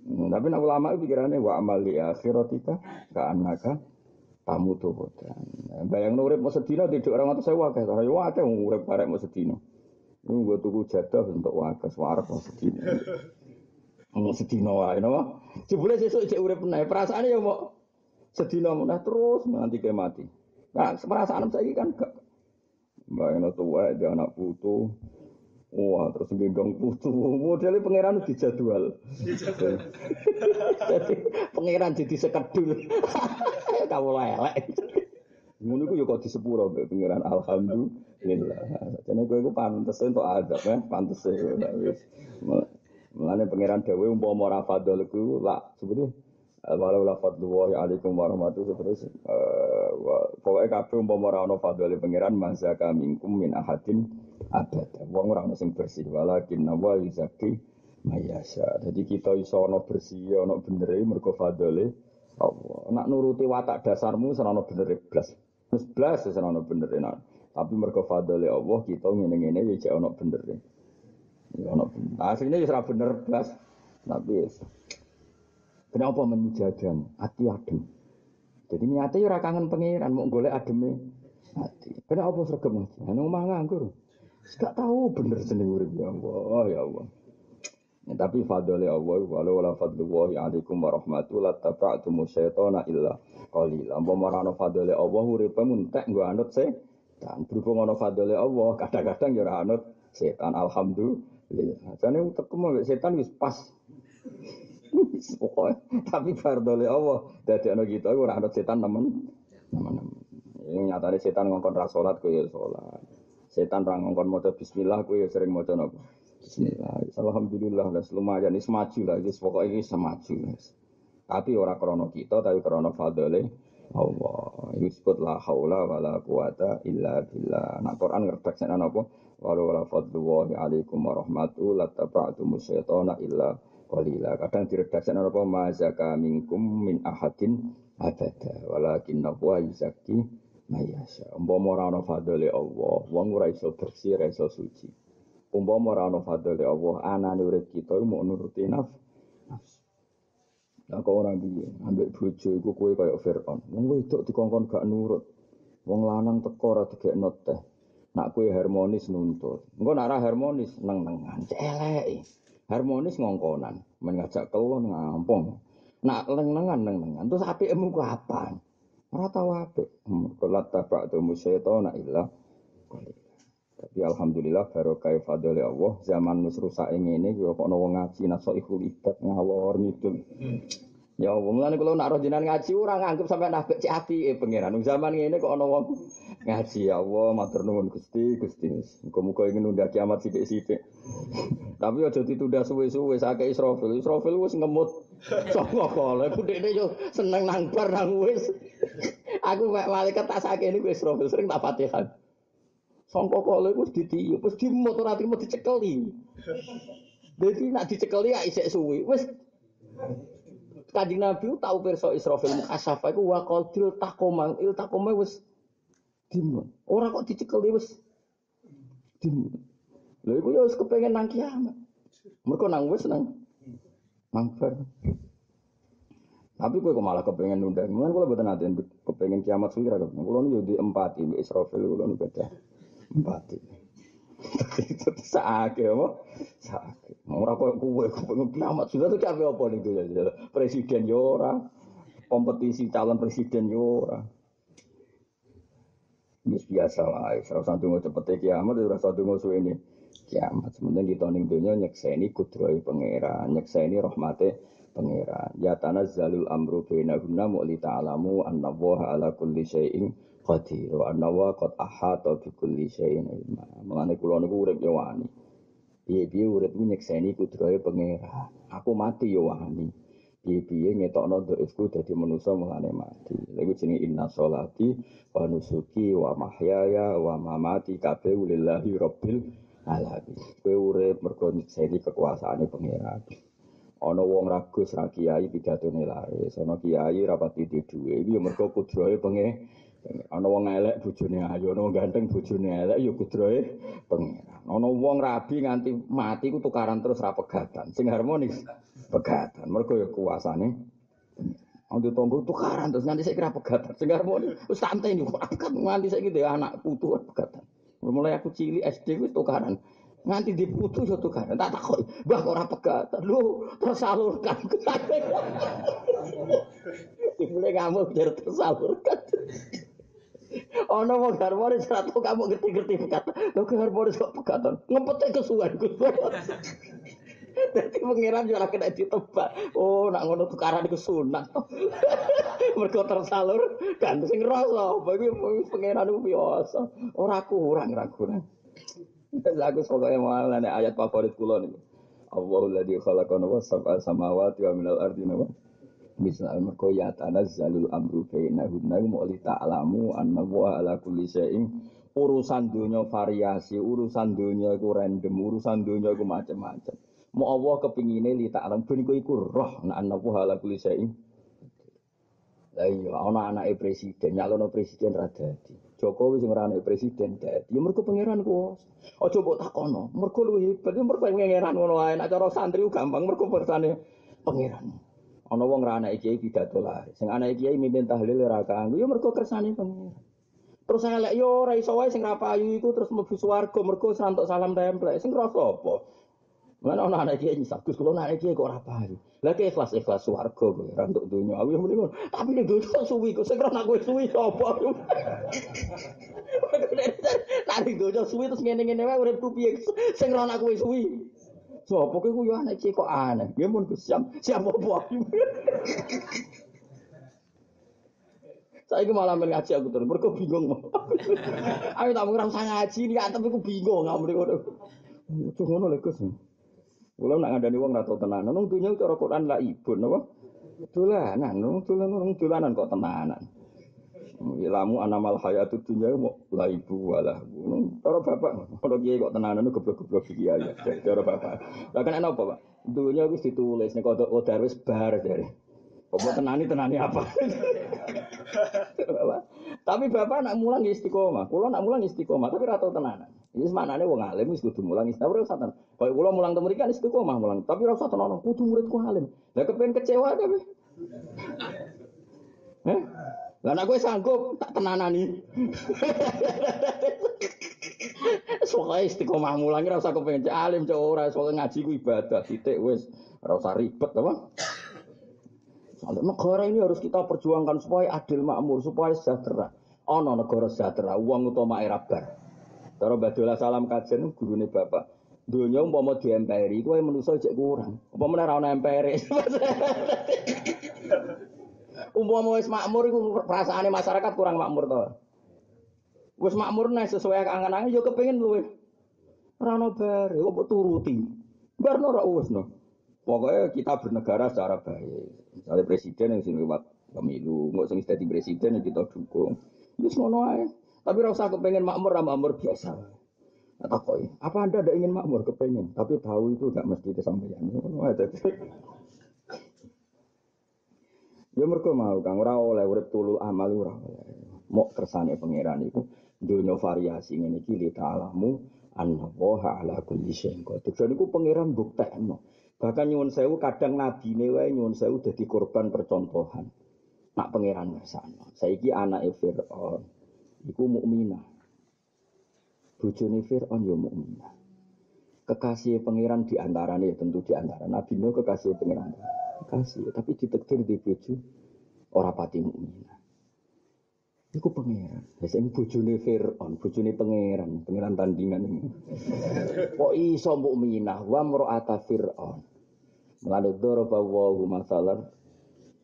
[SPEAKER 1] Hmm, tapi nak ulama pikirannya wa amal li akhiratika ka annaka tamu tuh bodan. Bayang urip mau sedina tidak orang atau saya wakil. Orang ya wakil urip barek mau sedina. Ini gue tuku jadah untuk wakil. Suara mau sedina. Mau sedina wae, no? Jebule sesuk cek urip naik Perasaannya ya mau sedina munah terus nanti ke mati. Nah, perasaan saya kan gak Bayangno tua dia anak putu. Wah, terus gendong putu. Modelnya pangeran dijadwal. jadi pangeran jadi sekedul. Kamu lelek. Ngono iku yo kok disepuro mbek pangeran alhamdulillah. Jane kowe iku pantes entuk adab ya, pantes wis. Mulane pangeran dhewe umpama ora fadhol iku lak sebutnya walau la fadlullahi alaikum warahmatullahi terus uh, pokoknya kabeh umpama ora ana fadlile pangeran mazaka minkum min ahadin abada wong ora ana sing bersih walakin nawa yuzaki mayasa. Jadi kita iso ana bersih ana benere mergo fadlile Allah. Nak nuruti watak dasarmu serana bener blas. Wis blas serana bener nak. Tapi mergo fadlile Allah kita ngene-ngene ya jek ana bener ya ana asline wis ora bener blas. Tapi Kenapa menjadang hati adem? Jadi niatnya ora kangen pangeran mau golek ademe hati. Kenapa sregep ngaji? Anu omah nganggur. Gak tahu bener jeneng urip ya Allah, ya Allah. Ya, tapi fadli Allah walau la fadlullahi alaikum warahmatullahi taba'tum syaitana illa qalila. Apa marano fadli Allah uripe muntek nggo anut setan. Berhubung ana fadli Allah, kadang-kadang ya ora anut setan. Alhamdulillah. Jane utekmu setan wis pas. Pokoknya, tapi fardole Allah. Dadi ana kita ora ana setan temen. Temen-temen. Ini nyatane setan ngongkon ra salat ya salat. Setan ra ngongkon maca bismillah kowe ya sering maca napa? Bismillah. Alhamdulillah wis lumayan wis maju lah wis pokoke wis maju wis. Tapi ora krana kita tapi krana fadole Allah. Disebut la haula wala quwata illa billah. Nah Quran ngerdeksena napa? Walau wala fadlullahi alaikum warahmatullahi lattaba'tumus syaitana illa qalila. Kadang diredaksena napa ma zaka minkum min ahadin abada. Walakin wa yuzakki mayasya. Umpama ora ana fadole Allah, wong ora iso bersih, ora iso suci. Umpama ora ana fadole Allah, anane urip kita mau nuruti nafsu. Lah kok ora piye? Ambek bojo iku kowe kaya Firaun. Wong wedok dikongkon gak nurut. Wong lanang teko ora digekno teh. Nak kowe harmonis nuntut. Engko nak ora harmonis neng-nengan. Celeke. Harmonis ngongkonan, men ngajak kelon ngampung. Nak neng-nengan neng-nengan. Terus apikmu kapan? Ora tau apik. Kulat tabak tu musyaitona illa Tapi alhamdulillah barokah fadli Allah zaman wis rusak ngene iki kok wong ngaji naso ikhul ibad. Ya Allah, mulane kula nak roh jenengan ngaji ora nganggep sampe nafik cek apike pangeran. Zaman ngene kok ono wong ngaji ya Allah matur nuwun Gusti Gusti. Muga-muga ingin nunda kiamat sithik-sithik. Tapi aja ditunda suwe-suwe sakake Israfil. Israfil wis ngemut saka kala. Budekne yo seneng nang bar nang wis. Aku malaikat tak sakene wis Israfil sering tak Fatihah. Sangka iku wis ditiup, wis dimut ora trimo dicekeli. Dadi nak dicekeli ya isek suwi. Wis Kanjeng Nabi tahu perso Israfil mukasyafa iku wa qadil takoma, il takoma wis dimut. Ora kok dicekeli wis dimut. Lha iku ya wis kepengin nang kiamat. Mergo nang wis nang bar. Tapi kowe kok malah kepengen nunda. Mungkin kalau betul nanti kepengen kiamat suwi ra kepengen. Kulo nu yo di empati Israfil nu beda. Empati. Sakake apa? Sakake. Ora kok kowe kepengen kiamat sudah tuh capek apa nih tuh ya. Presiden yo ora. Kompetisi calon presiden yo ora. Ini biasa lah, salah satu mau cepet kiamat, satu mau suwe ini kiamat. Sementara kita ning dunia nyekseni kudroi pangeran, nyekseni rahmate pangeran. Ya tanazzalul amru bainahunna mu'li ta'lamu anna ala kulli syai'in qadir wa anna wa qad ahata bi kulli syai'in ilma. Mulane kula niku urip yo wani. Piye-piye urip ku nyekseni kudrohe pangeran. Aku mati yo wani. Piye-piye ngetokno dhaifku dadi manusa mulane mati. Lha iku jenenge inna sholati wa nusuki wa mahyaya wa mamati kabeh lillahi rabbil alamin. Kowe urip mergo nyekseni kekuasaane pangeran. ana wong ragus ra kiai pidatone laris ana kiai rapati duwe iki mergo kudrohe penge ana wong elek bojone ayu ana ganteng bojone elek ya kudrohe pangeran. Ana wong rabi nganti mati ku tukaran terus ra pegatan. Sing harmonis pegatan. Mergo ya kuasane Ando tonggo tukaran terus nganti saya kira pegatan. Sing harmonis wis santai kok pegat nganti saya gitu anak putu pegatan. Mulai aku cilik SD wis tukaran. Nganti diputus ya tuh kan tak takut bah ora pegatan? Lu tersalurkan. *laughs* Mulai kamu biar tersalurkan Ono mau harmonis ratu kamu ngerti-ngerti. Lo ke harmonis kok pegatan. Ngempetnya kesuwan Gus. *laughs* Dadi pangeran yo ora kena ditebak. Oh, nak ngono tukaran iku sunat. *laughs* Mergo tersalur kan sing rasa. Bagi pangeran iku biasa. Ora kurang, ora kurang. Lagu pokoknya malah ayat favorit kulo nih. Allahul ladzi khalaqana wa sab'a samawati wa minal ardi nawa. Misal mergo ya tanazzalul amru bainahunna mu'li ta'lamu anna wa ala kulli syai'in urusan dunia variasi, urusan dunia iku random, urusan dunia iku macam-macam. Mau Allah kepingine li ta'lam ben iku iku roh nak anna wa ala kulli syai'in. Lah iya ana anake presiden, nyalono presiden ra dadi. Jokowi sing ora anake presiden dadi. Ya mergo pangeran kuwasa. Aja mbok takono, mergo luwih hebat, ya mergo pangeran ngono ae. Nek cara santri gampang mergo persane pangeran. Ana wong ra anake kiai pidato lah. Sing anake kiai mimpin tahlil ora kanggo, ya mergo kersane pangeran. Terus elek yo ora iso wae sing ra payu iku terus mlebu swarga mergo serantok salam templek. Sing rasa apa? Mana ana anak kiai nyisap, Gus kula anak kiai kok ora payu. Lah ki ikhlas ikhlas swarga kowe ora untuk dunya. Aku yang mending tapi nek dosa suwi kok sing ora kowe suwi sapa. Nari dosa suwi terus ngene-ngene wae urip piye sing ora kowe suwi. Sopo kowe ku yo anak kok aneh. Ya mun Gus siap siap apa? Saya itu malah ngaji aku terus, mereka bingung. Ayo tak mengira usah ngaji, ini tapi aku bingung. Nggak boleh ngono. Itu ngono lho Gus. Kula nak ngandani wong ra tau tenanan, nang dunya cara Quran la ibun apa? Dolanan, nang dolanan nang dolanan kok tenanan. Ilamu anamal hayatu dunya mau la ibu wala. Cara bapak, kalau kiai kok tenanan goblok-goblok iki ya. Cara bapak. Lah kan apa, Pak? Dunya wis ditulis nek kok wis bar dari. Kok tenani tenani apa? tapi bapak nak mulang istiqomah, kulo nak mulang istiqomah, tapi rata tenanan. Ini semaknanya wong alim wis kudu mulang istiqomah, ora usah. Kaya kulo mulang temu kan istiqomah mulang, tapi ora usah tenan kudu muridku alim. Lah kepen kecewa tapi. Eh? Lah nek kowe sanggup tak tenanani. Soale istiqomah mulang ora usah kepen alim cok ora, soal ngaji ku ibadah, titik wis ora usah ribet apa. Negara ini harus kita perjuangkan supaya adil makmur, supaya sejahtera. Ono negara sejahtera, uang utama era bar. Cara badola salam kajian gurune bapak. Dunia umpama di MPRI, kue manusia cek kurang. Umpama ora ono MPRI. Umpama wis makmur iku perasaane masyarakat kurang makmur to. Wis makmur nih sesuai angan-angan yo kepengin luwe. Ora ono bar, kok turuti. Bar ora wis no. Pokoknya kita bernegara secara baik. Misalnya presiden yang sini lewat pemilu, nggak sing jadi presiden yang kita dukung. Itu semua aja. Tapi rasa kepengen makmur, makmur biasa. Atau koi, apa anda ada ingin makmur kepengen? Tapi tahu itu nggak mesti kesampaian. Ya mereka mau kang ora oleh urip tulu amal ora oleh. Mau kersane pangeran itu dunia variasi ini kili ta'alamu anna woha ala kulli syai'in qadir. Jadi ku pangeran buktekno Bahkan nyuwun sewu kadang nabi ne wae nyuwun sewu dadi korban percontohan. Nak pangeran bersama. Saiki anak Fir'aun iku mukminah. Bojone Fir'aun yo mukminah. Kekasih pangeran di antaranya tentu di antara Nabi Nuh kekasih pangeran. Kekasih, tapi ditektir di bojo ora pati mukminah. Iku pangeran. Sing bojone Fir'aun, bojone pangeran, pangeran tandingan ini. *laughs* Kok iso mukminah wa mar'ata Fir'aun. Mulane daraba wa masalan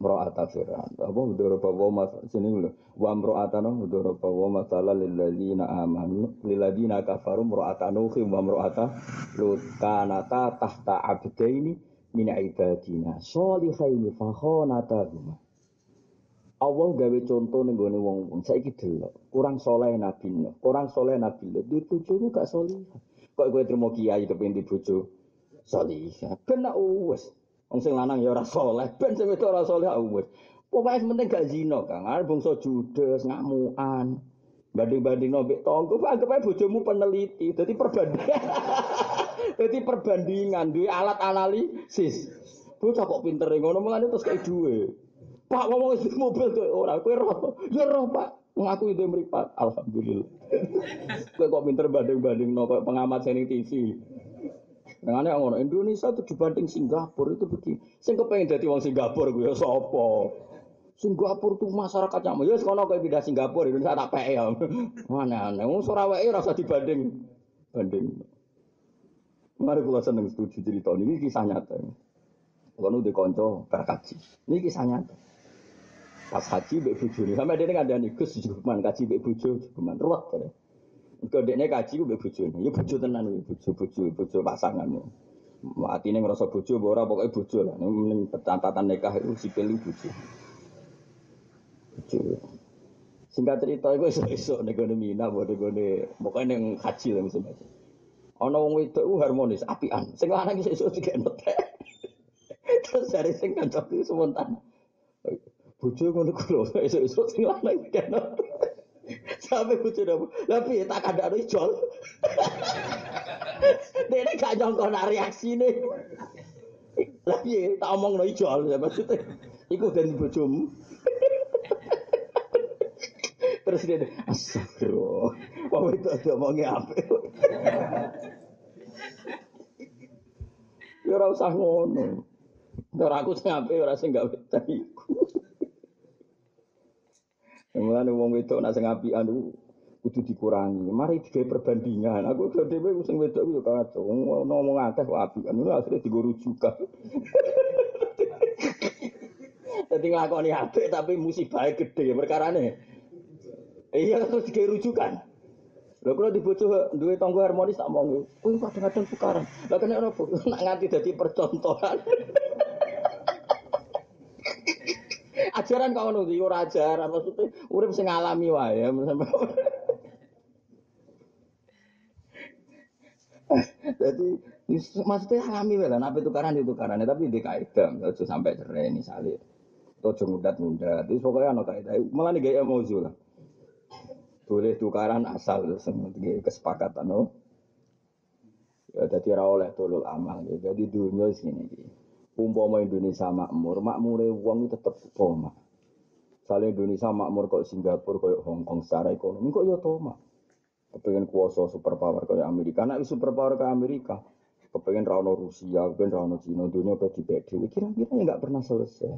[SPEAKER 1] mra'ata fir'aun. Apa daraba wa masalan sini lho. Wa mra'atana daraba wa masalan lil ladzina amanu lil ladzina kafaru mra'ata nuhi wa mra'ata lut kanata tahta abdaini min ibadina sholihaini fa khanatahuma. Allah gawe contoh ning gone wong-wong saiki delok kurang soleh nabi no kurang soleh nabi lo di bojoku gak soleh kok kowe trimo kiai kepen di bojo salihah. Ben nak uwes. Wong sing lanang ya ora saleh, ben sing wedok ora saleh uwes. Pokoke penting gak zina, Kang. Arep bangsa judes, ngamukan. Banding-banding nombek tonggo, anggap aja bojomu peneliti. Jadi perbandingan. *laughs* Jadi perbandingan, duwe alat analisis. Bocah kok pinter ngono mulane terus kayak duwe. Pak ngomong di mobil tuh ora kowe roh. Ya roh, Pak. Ngaku itu meripat. Alhamdulillah. kowe kok pinter banding-banding no pengamat seni TV. Dengan yang orang Indonesia itu dibanding Singapura itu begini. Sing kepengen jadi wong Singapura gue ya sopo. Singapura tuh masyarakatnya mau ya sekolah kayak pindah Singapura Indonesia tak pe ya. Mana aneh. Wong Surabaya rasa dibanding banding. Mari kula seneng setuju cerita ini kisah nyata. Kalau udah konco berkaji. Ini kisah nyata. Pas haji bek bujuni. Sampai dia nggak ada nih Gus Juman kaji bek bujo Juman ruwet. Kau dekne kaji gue bojone. Ya bojo tenan ya bojo bojo bojo pasangan. Atine ngerasa bojo ora pokoke bojo lah. Ning catatan nikah itu sipil bojo. Bojo. Singkat cerita iku esuk-esuk nek ngene Mina bodo ngene pokoke ning haji lah mesti. Ana wong wedok harmonis, apian. Sing lanang iki esuk dikene teh. *laughs* Terus dari sing kancok itu spontan. Bojo ngono ku lho, esuk-esuk sing lanang dikene. Sampai kucu dong. Tapi tak ada ijol. *laughs* Dia gak nyongkon reaksi nih. Lagi *laughs* tak omong no ijol ya maksudnya. Iku dan bojom. Terus dia astagfirullah. Wah itu ada omongnya apa? Ya ora usah ngono. Ora aku sing apik ora sing gawe iku. Mulane wong wedok nak sing apian niku kudu dikurangi. Mari digawe perbandingan. Aku dhewe sing wedok yo kacau. Ngomong akeh kok apik kan. Akhirnya digo rujukan. Jadi nglakoni apik tapi musibah gede perkarane. Iya terus digawe rujukan. Lha kula dibojo duwe tangga harmonis tak mong. Kuwi kadang-kadang tukaran. Lah kena apa? *laughs* Nak nganti dadi percontohan. *laughs* ajaran kau nuti ora ajaran maksudnya urip sing alami wae *laughs* Jadi maksudnya alami wae lah, nape tukaran itu tukaran, tapi di kaidah, aja sampai cerai misalnya, atau jengudat mundat, itu pokoknya anak kaidah, malah nih gaya emosi lah. Boleh tukaran asal sebagai kesepakatan, no. Ya, jadi oleh tolol amal, ya. jadi dunia sini. Umpama Indonesia makmur, makmure uang itu tetap toma. Saling Indonesia makmur kok Singapura, kok Hong Kong secara ekonomi, kok ya toma kepengen kuasa superpower kayak Amerika, nak superpower kayak Amerika, kepengen rano Rusia, kepengen rano Cina, dunia bagi beda, kira-kira ya nggak pernah selesai.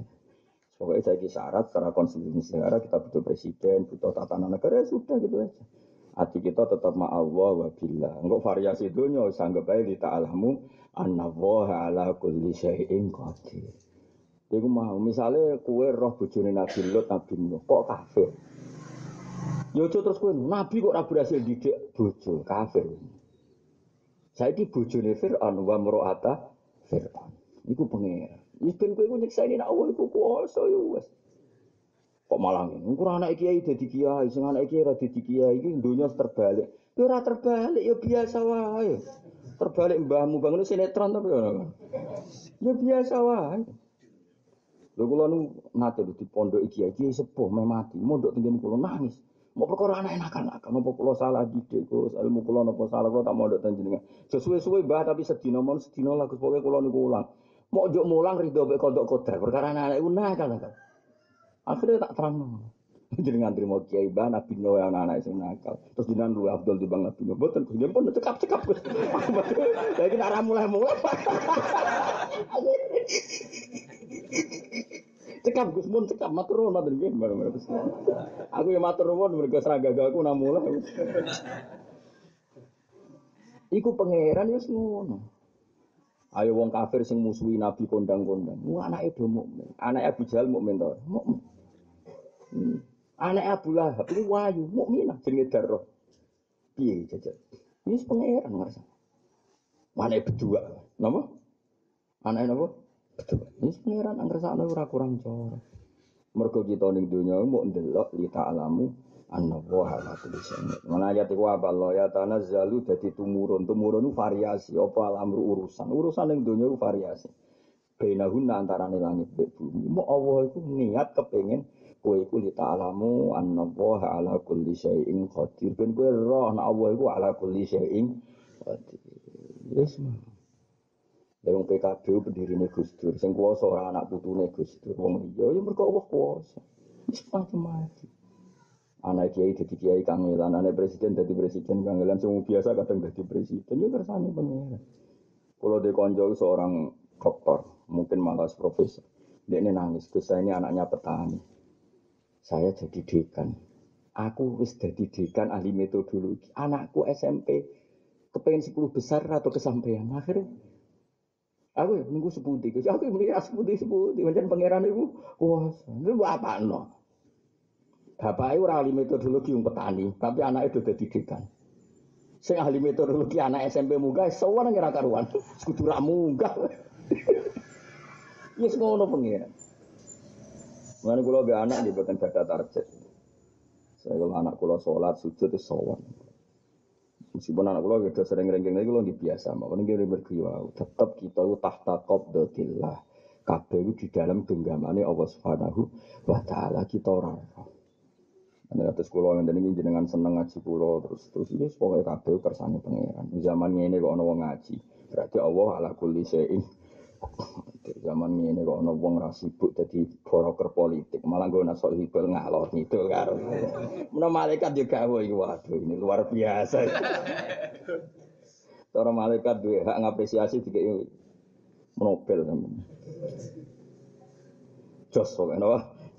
[SPEAKER 1] Pokoknya saya syarat secara konstitusi negara kita butuh presiden, butuh tatanan negara ya sudah gitu aja. Hati kita tetap ma'allah wa billah. Enggak variasi dunia, sanggup aja di ta'alamu anna waha ala kulli syai'in qadir. Iku mau, misalnya kue roh bujuni Nabi Lut, Nabi Nuh, kok kafir? Yo ya terus kowe nabi kok ora berhasil didik bojo kafir. Saiki bojone Firaun wa mro'ata Firaun. Iku pengen. Ben kowe nyekseni nek Allah iku kuwasa yo wis. Kok malah. Engko anak kiai dadi kiai, sing anak kiai ora dadi kiai iki donya terbalik. Yo ora terbalik yo biasa wae. Terbalik mbahmu bangun sinetron tapi ora. Yo biasa wae. Lho kula nu nate di pondok iki iki sepuh mati, mondok tenggene kula nangis. Mau perkara anak enakan akan nopo pulau salah didik Gus, ilmu pulau nopo salah kula tak mau dok jenengan. Sesuai-suai bah tapi sedina mon sedina lah Gus pokoke kula niku ulang. Mau jok mulang ridho mek kodok kodar perkara anak iku nakal nakal. Akhirnya tak terang. Jenengan terima kiai bah nabi no yang anak sing nakal. Terus jinan lu Abdul di bang nabi no. Boten Gus, pun cekap cekap Gus. Lagi nak mulai mulai. Cekap Gus Mun cekap matur nuwun nggih. Aku ya matur nuwun mergo seragagalku namula. Iku pangeran ya ngono. Ayo wong kafir sing musuhi Nabi kondang-kondang. Mu anake do mukmin. Anake Abu Jahal mukmin to. Mukmin. Hmm. Anake Abu Lahab iku wayu mukmin jenenge Darah. Piye jajan? Ini pangeran ngerasa. Mana berdua? Nama? Anak napa? Betul. Ini pangeran angkersane ora kurang cara. Mergo kita ning donya mau ndelok li ta'lamu anna wa ala kulli syai'in. Mana ayat iku apa Allah ya tanazzalu dadi tumurun. Tumurun itu variasi apa alamru urusan. Urusan ning donya itu variasi. Bainahunna antarane langit dan bumi. Mau Allah itu niat kepengen kowe iku li ta'lamu anna wa ala kulli syai'in qadir. Ben kowe roh nek Allah iku ala kulli syai'in qadir. Man. Wong PKB pendiri Gus Dur, sing kuwasa ora anak putune Gus Dur. Wong iya ya mergo Allah kuwasa. Wis macam-macam. Anak kiai jadi kiai kangelan, anak presiden jadi presiden kangelan, semua biasa kadang jadi presiden, ya kersane pengiran. Kalau di konjol seorang dokter, mungkin malah profesor, dia ini nangis, Gus saya ini anaknya petani. Saya jadi dekan. Aku wis jadi dekan ahli metodologi. Anakku SMP kepengen 10 besar atau kesampaian. Akhirnya Aku ya nunggu seputih, aku ya mikir seputih seputih, macam pangeran itu, wah, itu apa no? Bapak itu ahli metodologi yang petani, tapi anak itu udah didikan. Saya ahli metodologi anak SMP munggah, semua ngira karuan, *laughs* sekutu munggah. Yes ngono pangeran. Mana kalau be anak di buatan gada target. Saya kalau anak kalau sholat sujud itu sowan. Meskipun anak kula gitu sering rengking lagi kula biasa, makanya kira berkiwa. Tetap kita itu tahta qabdatillah. Kabeh di dalam genggamannya Allah Subhanahu wa taala kita orang. Ane atas kula yang tadi jenengan seneng ngaji kula terus terus ini pokoknya kabeh kersane pangeran. Zaman ini kok wong ngaji. Berarti Allah ala kulli syai'in Zaman ini kok ono wong ra sibuk dadi broker politik, malah gue nasol hibel ngalor ngidul karo. Menawa malaikat juga gawe waduh ini luar biasa. Cara malaikat duwe hak ngapresiasi ini Nobel sampeyan. Jos kok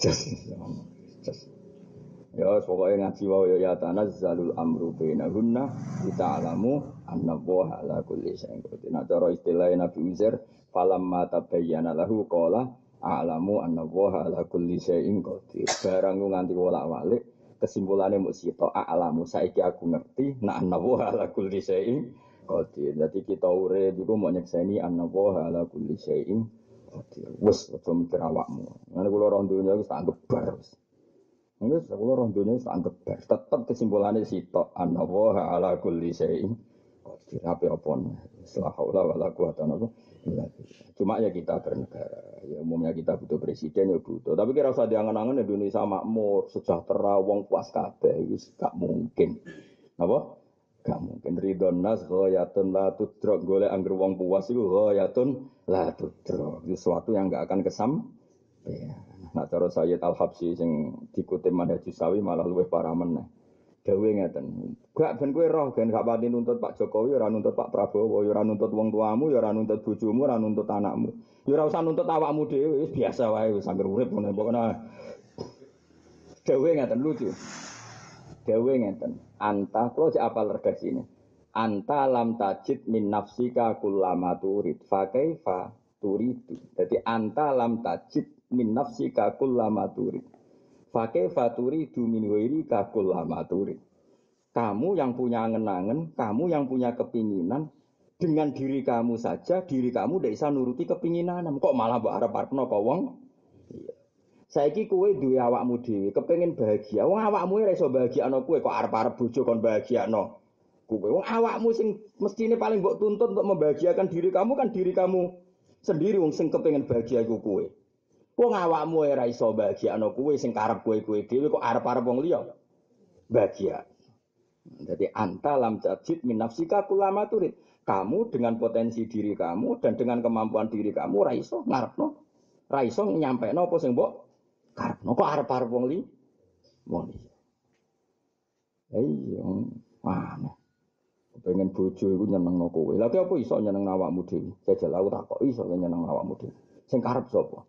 [SPEAKER 1] Jos. Jos. Ya pokoknya ngaji wae ya ya tanazzalul amru bainahunna kita alamu anna wa ala kulli syai'in qadir. Nah cara istilah Nabi Uzair falamma tabayyana lahu qala a'lamu anna wa ala kulli syai'in qadir. Barang nganti wolak-walik kesimpulannya mau a'lamu saiki aku ngerti nah anna wa ala kulli. Jadi kita urip iku mau nyekseni anna wa ala kulli syai'in qadir. Wes aja mikir awakmu. Ngene kula roh donya wis anggap bar wis. Kula roh donya wis tak anggap bar. Tetep kesimpulannya sitok anna wa ala kulli syai'in qadir. Apa apa Setelah haula wala illa billah. Cuma ya kita bernegara. Ya umumnya kita butuh presiden ya butuh. Tapi kira usah diangen-angen Indonesia makmur, sejahtera, wong puas kabeh wis gak mungkin. Apa? Gak mungkin ridon nas ghayatun la tudrok golek angger wong puas iku ghayatun la tudrok. Itu sesuatu yang gak akan kesam. Ya. Nah cara Sayyid Al-Habsyi sing dikutip Manhajus Sawi malah luwih parah meneh. Dawe ngeten. Gak ben kowe roh ben gak pati nuntut Pak Jokowi, ora nuntut Pak Prabowo, ora nuntut wong tuamu, ya ora nuntut bojomu, ora nuntut anakmu. Ya ora usah nuntut awakmu dhewe, wis biasa wae wis anggere urip ngene pokoknya. Dawe ngeten lucu. Dawe ngeten. Anta kula cek apal redaksine. Anta lam tajid min nafsika kullama turid. Fa kaifa turidu. Jadi anta lam tajid min nafsika kullama turid. Fakih faturi dumin wiri kakul lamaturi. Kamu yang punya angen-angen, kamu yang punya kepinginan, dengan diri kamu saja, diri kamu tidak bisa nuruti kepinginan. Kok malah mbak harap harap kok wong? Iya. Saiki kue duwe awakmu dhewe, kepengin bahagia. Wong awakmu ora iso bahagia ana kue kok arep-arep bojo kon bahagia no. Kue wong awakmu sing mestine paling mbok tuntut untuk membahagiakan diri kamu kan diri kamu sendiri wong sing kepengin bahagia iku kue. Wong awakmu ora iso bahagiakno kowe sing karep kowe-kowe dhewe kok arep-arep wong liya. Bahagia. Jadi anta lam jadid min nafsika kulama turid. Kamu dengan potensi diri kamu dan dengan kemampuan diri kamu ora iso ngarepno. Ora iso nyampekno apa sing mbok karepno kok arep-arep wong liya. Wong liya. Iya, aneh. pengen bojo iku nyenengno kowe. Lha apa iso nyenengno awakmu dhewe? Jajal aku takok iso nyenengno awakmu dhewe. Sing karep sapa?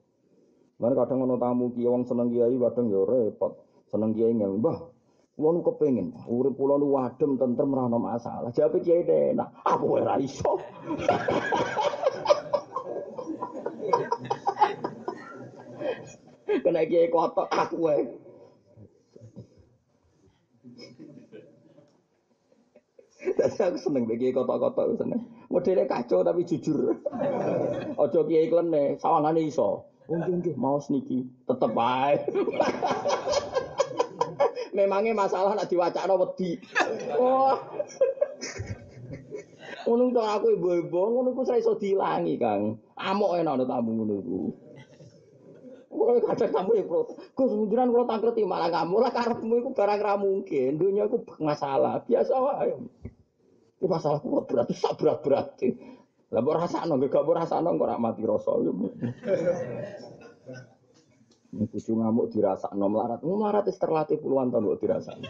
[SPEAKER 1] Mana kadang ono tamu kiai wong seneng kiai kadang ya repot. Seneng kiai ngel, "Mbah, kula nu kepengin urip kula nu wadem tentrem ono masalah." Jawab kiai enak, "Aku ora iso." *laughs* Kena kiai kotok aku wae. Tapi aku seneng bagi kotok-kotok seneng. Modelnya kacau tapi jujur. *laughs* Ojo kiai klene, sawangane iso. Mungkin nggih mau niki tetep ae. Memangnya masalah nak diwacana wedi. Wah. Ngono to aku ibu-ibu ngono ku iso dilangi, Kang. Amok enak ana tamu ngono iku. Kulo kadang tamu ya protes. Gus jenengan kula tangkreti malah kamu lah karepmu iku barang ra mungkin. Dunia iku masalah. Biasa wae. Ini masalah kuat berat, sak berat-berat. Lah mbok rasakno, gak mbok rasakno kok ora mati rasa. Ini kucu ngamuk dirasakno melarat. Melarat wis terlatih puluhan tahun kok dirasakno.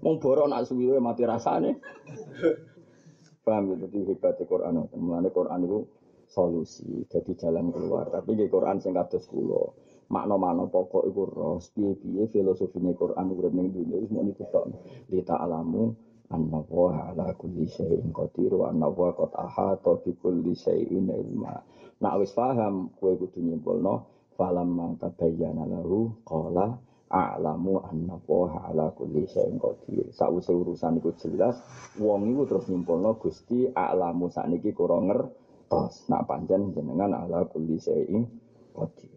[SPEAKER 1] Wong borok nak suwi mati rasane. Paham ya, jadi hebatnya Quran. Mulanya Quran itu solusi, jadi jalan keluar. Tapi di Quran sing kados kula, makna-makna pokok iku roh, piye-piye filosofine Quran urip ning dunya wis mau niku tok. Li ta'lamu anna wa ala kulli syai'in qadir wa anna wa qad ahata bi kulli syai'in ilma. Nak wis paham kowe kudu nyimpulno falam ma tabayyana lahu qala a'lamu anna wa ala kulli syai'in qadir. Sawise urusan iku jelas, wong iku terus nyimpulno Gusti a'lamu sakniki kurang ngertos. Nak pancen jenengan ala kulli syai'in qadir.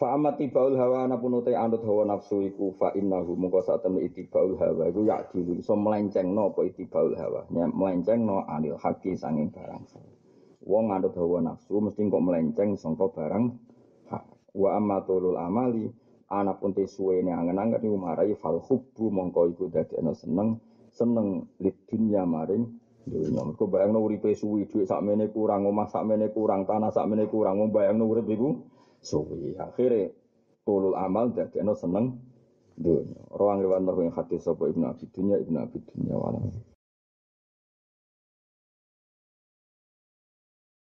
[SPEAKER 1] Fa amat tibaul hawa anapun utai anut hawa nafsu iku fa innahu mongko sak temne itibaul hawa iku ya dilu iso melencengno apa itibaul hawa? Nya melencengno anil haki sanging barang. Wong anut hawa nafsu mesti kok melenceng sangka barang wa amatulul amali anapun te suwene angen-angen iku marai fal hubbu mongko iku dadekno seneng seneng lid dunya maring dunya. Mergo bayangno uripe suwi dhuwit sakmene kurang omah sakmene kurang tanah sakmene kurang wong bayangno urip iku suwi akhirnya tulul amal jadi no seneng dunia. Ruang riwan yang hati sopo ibnu abi dunia ibnu abi dunia walau.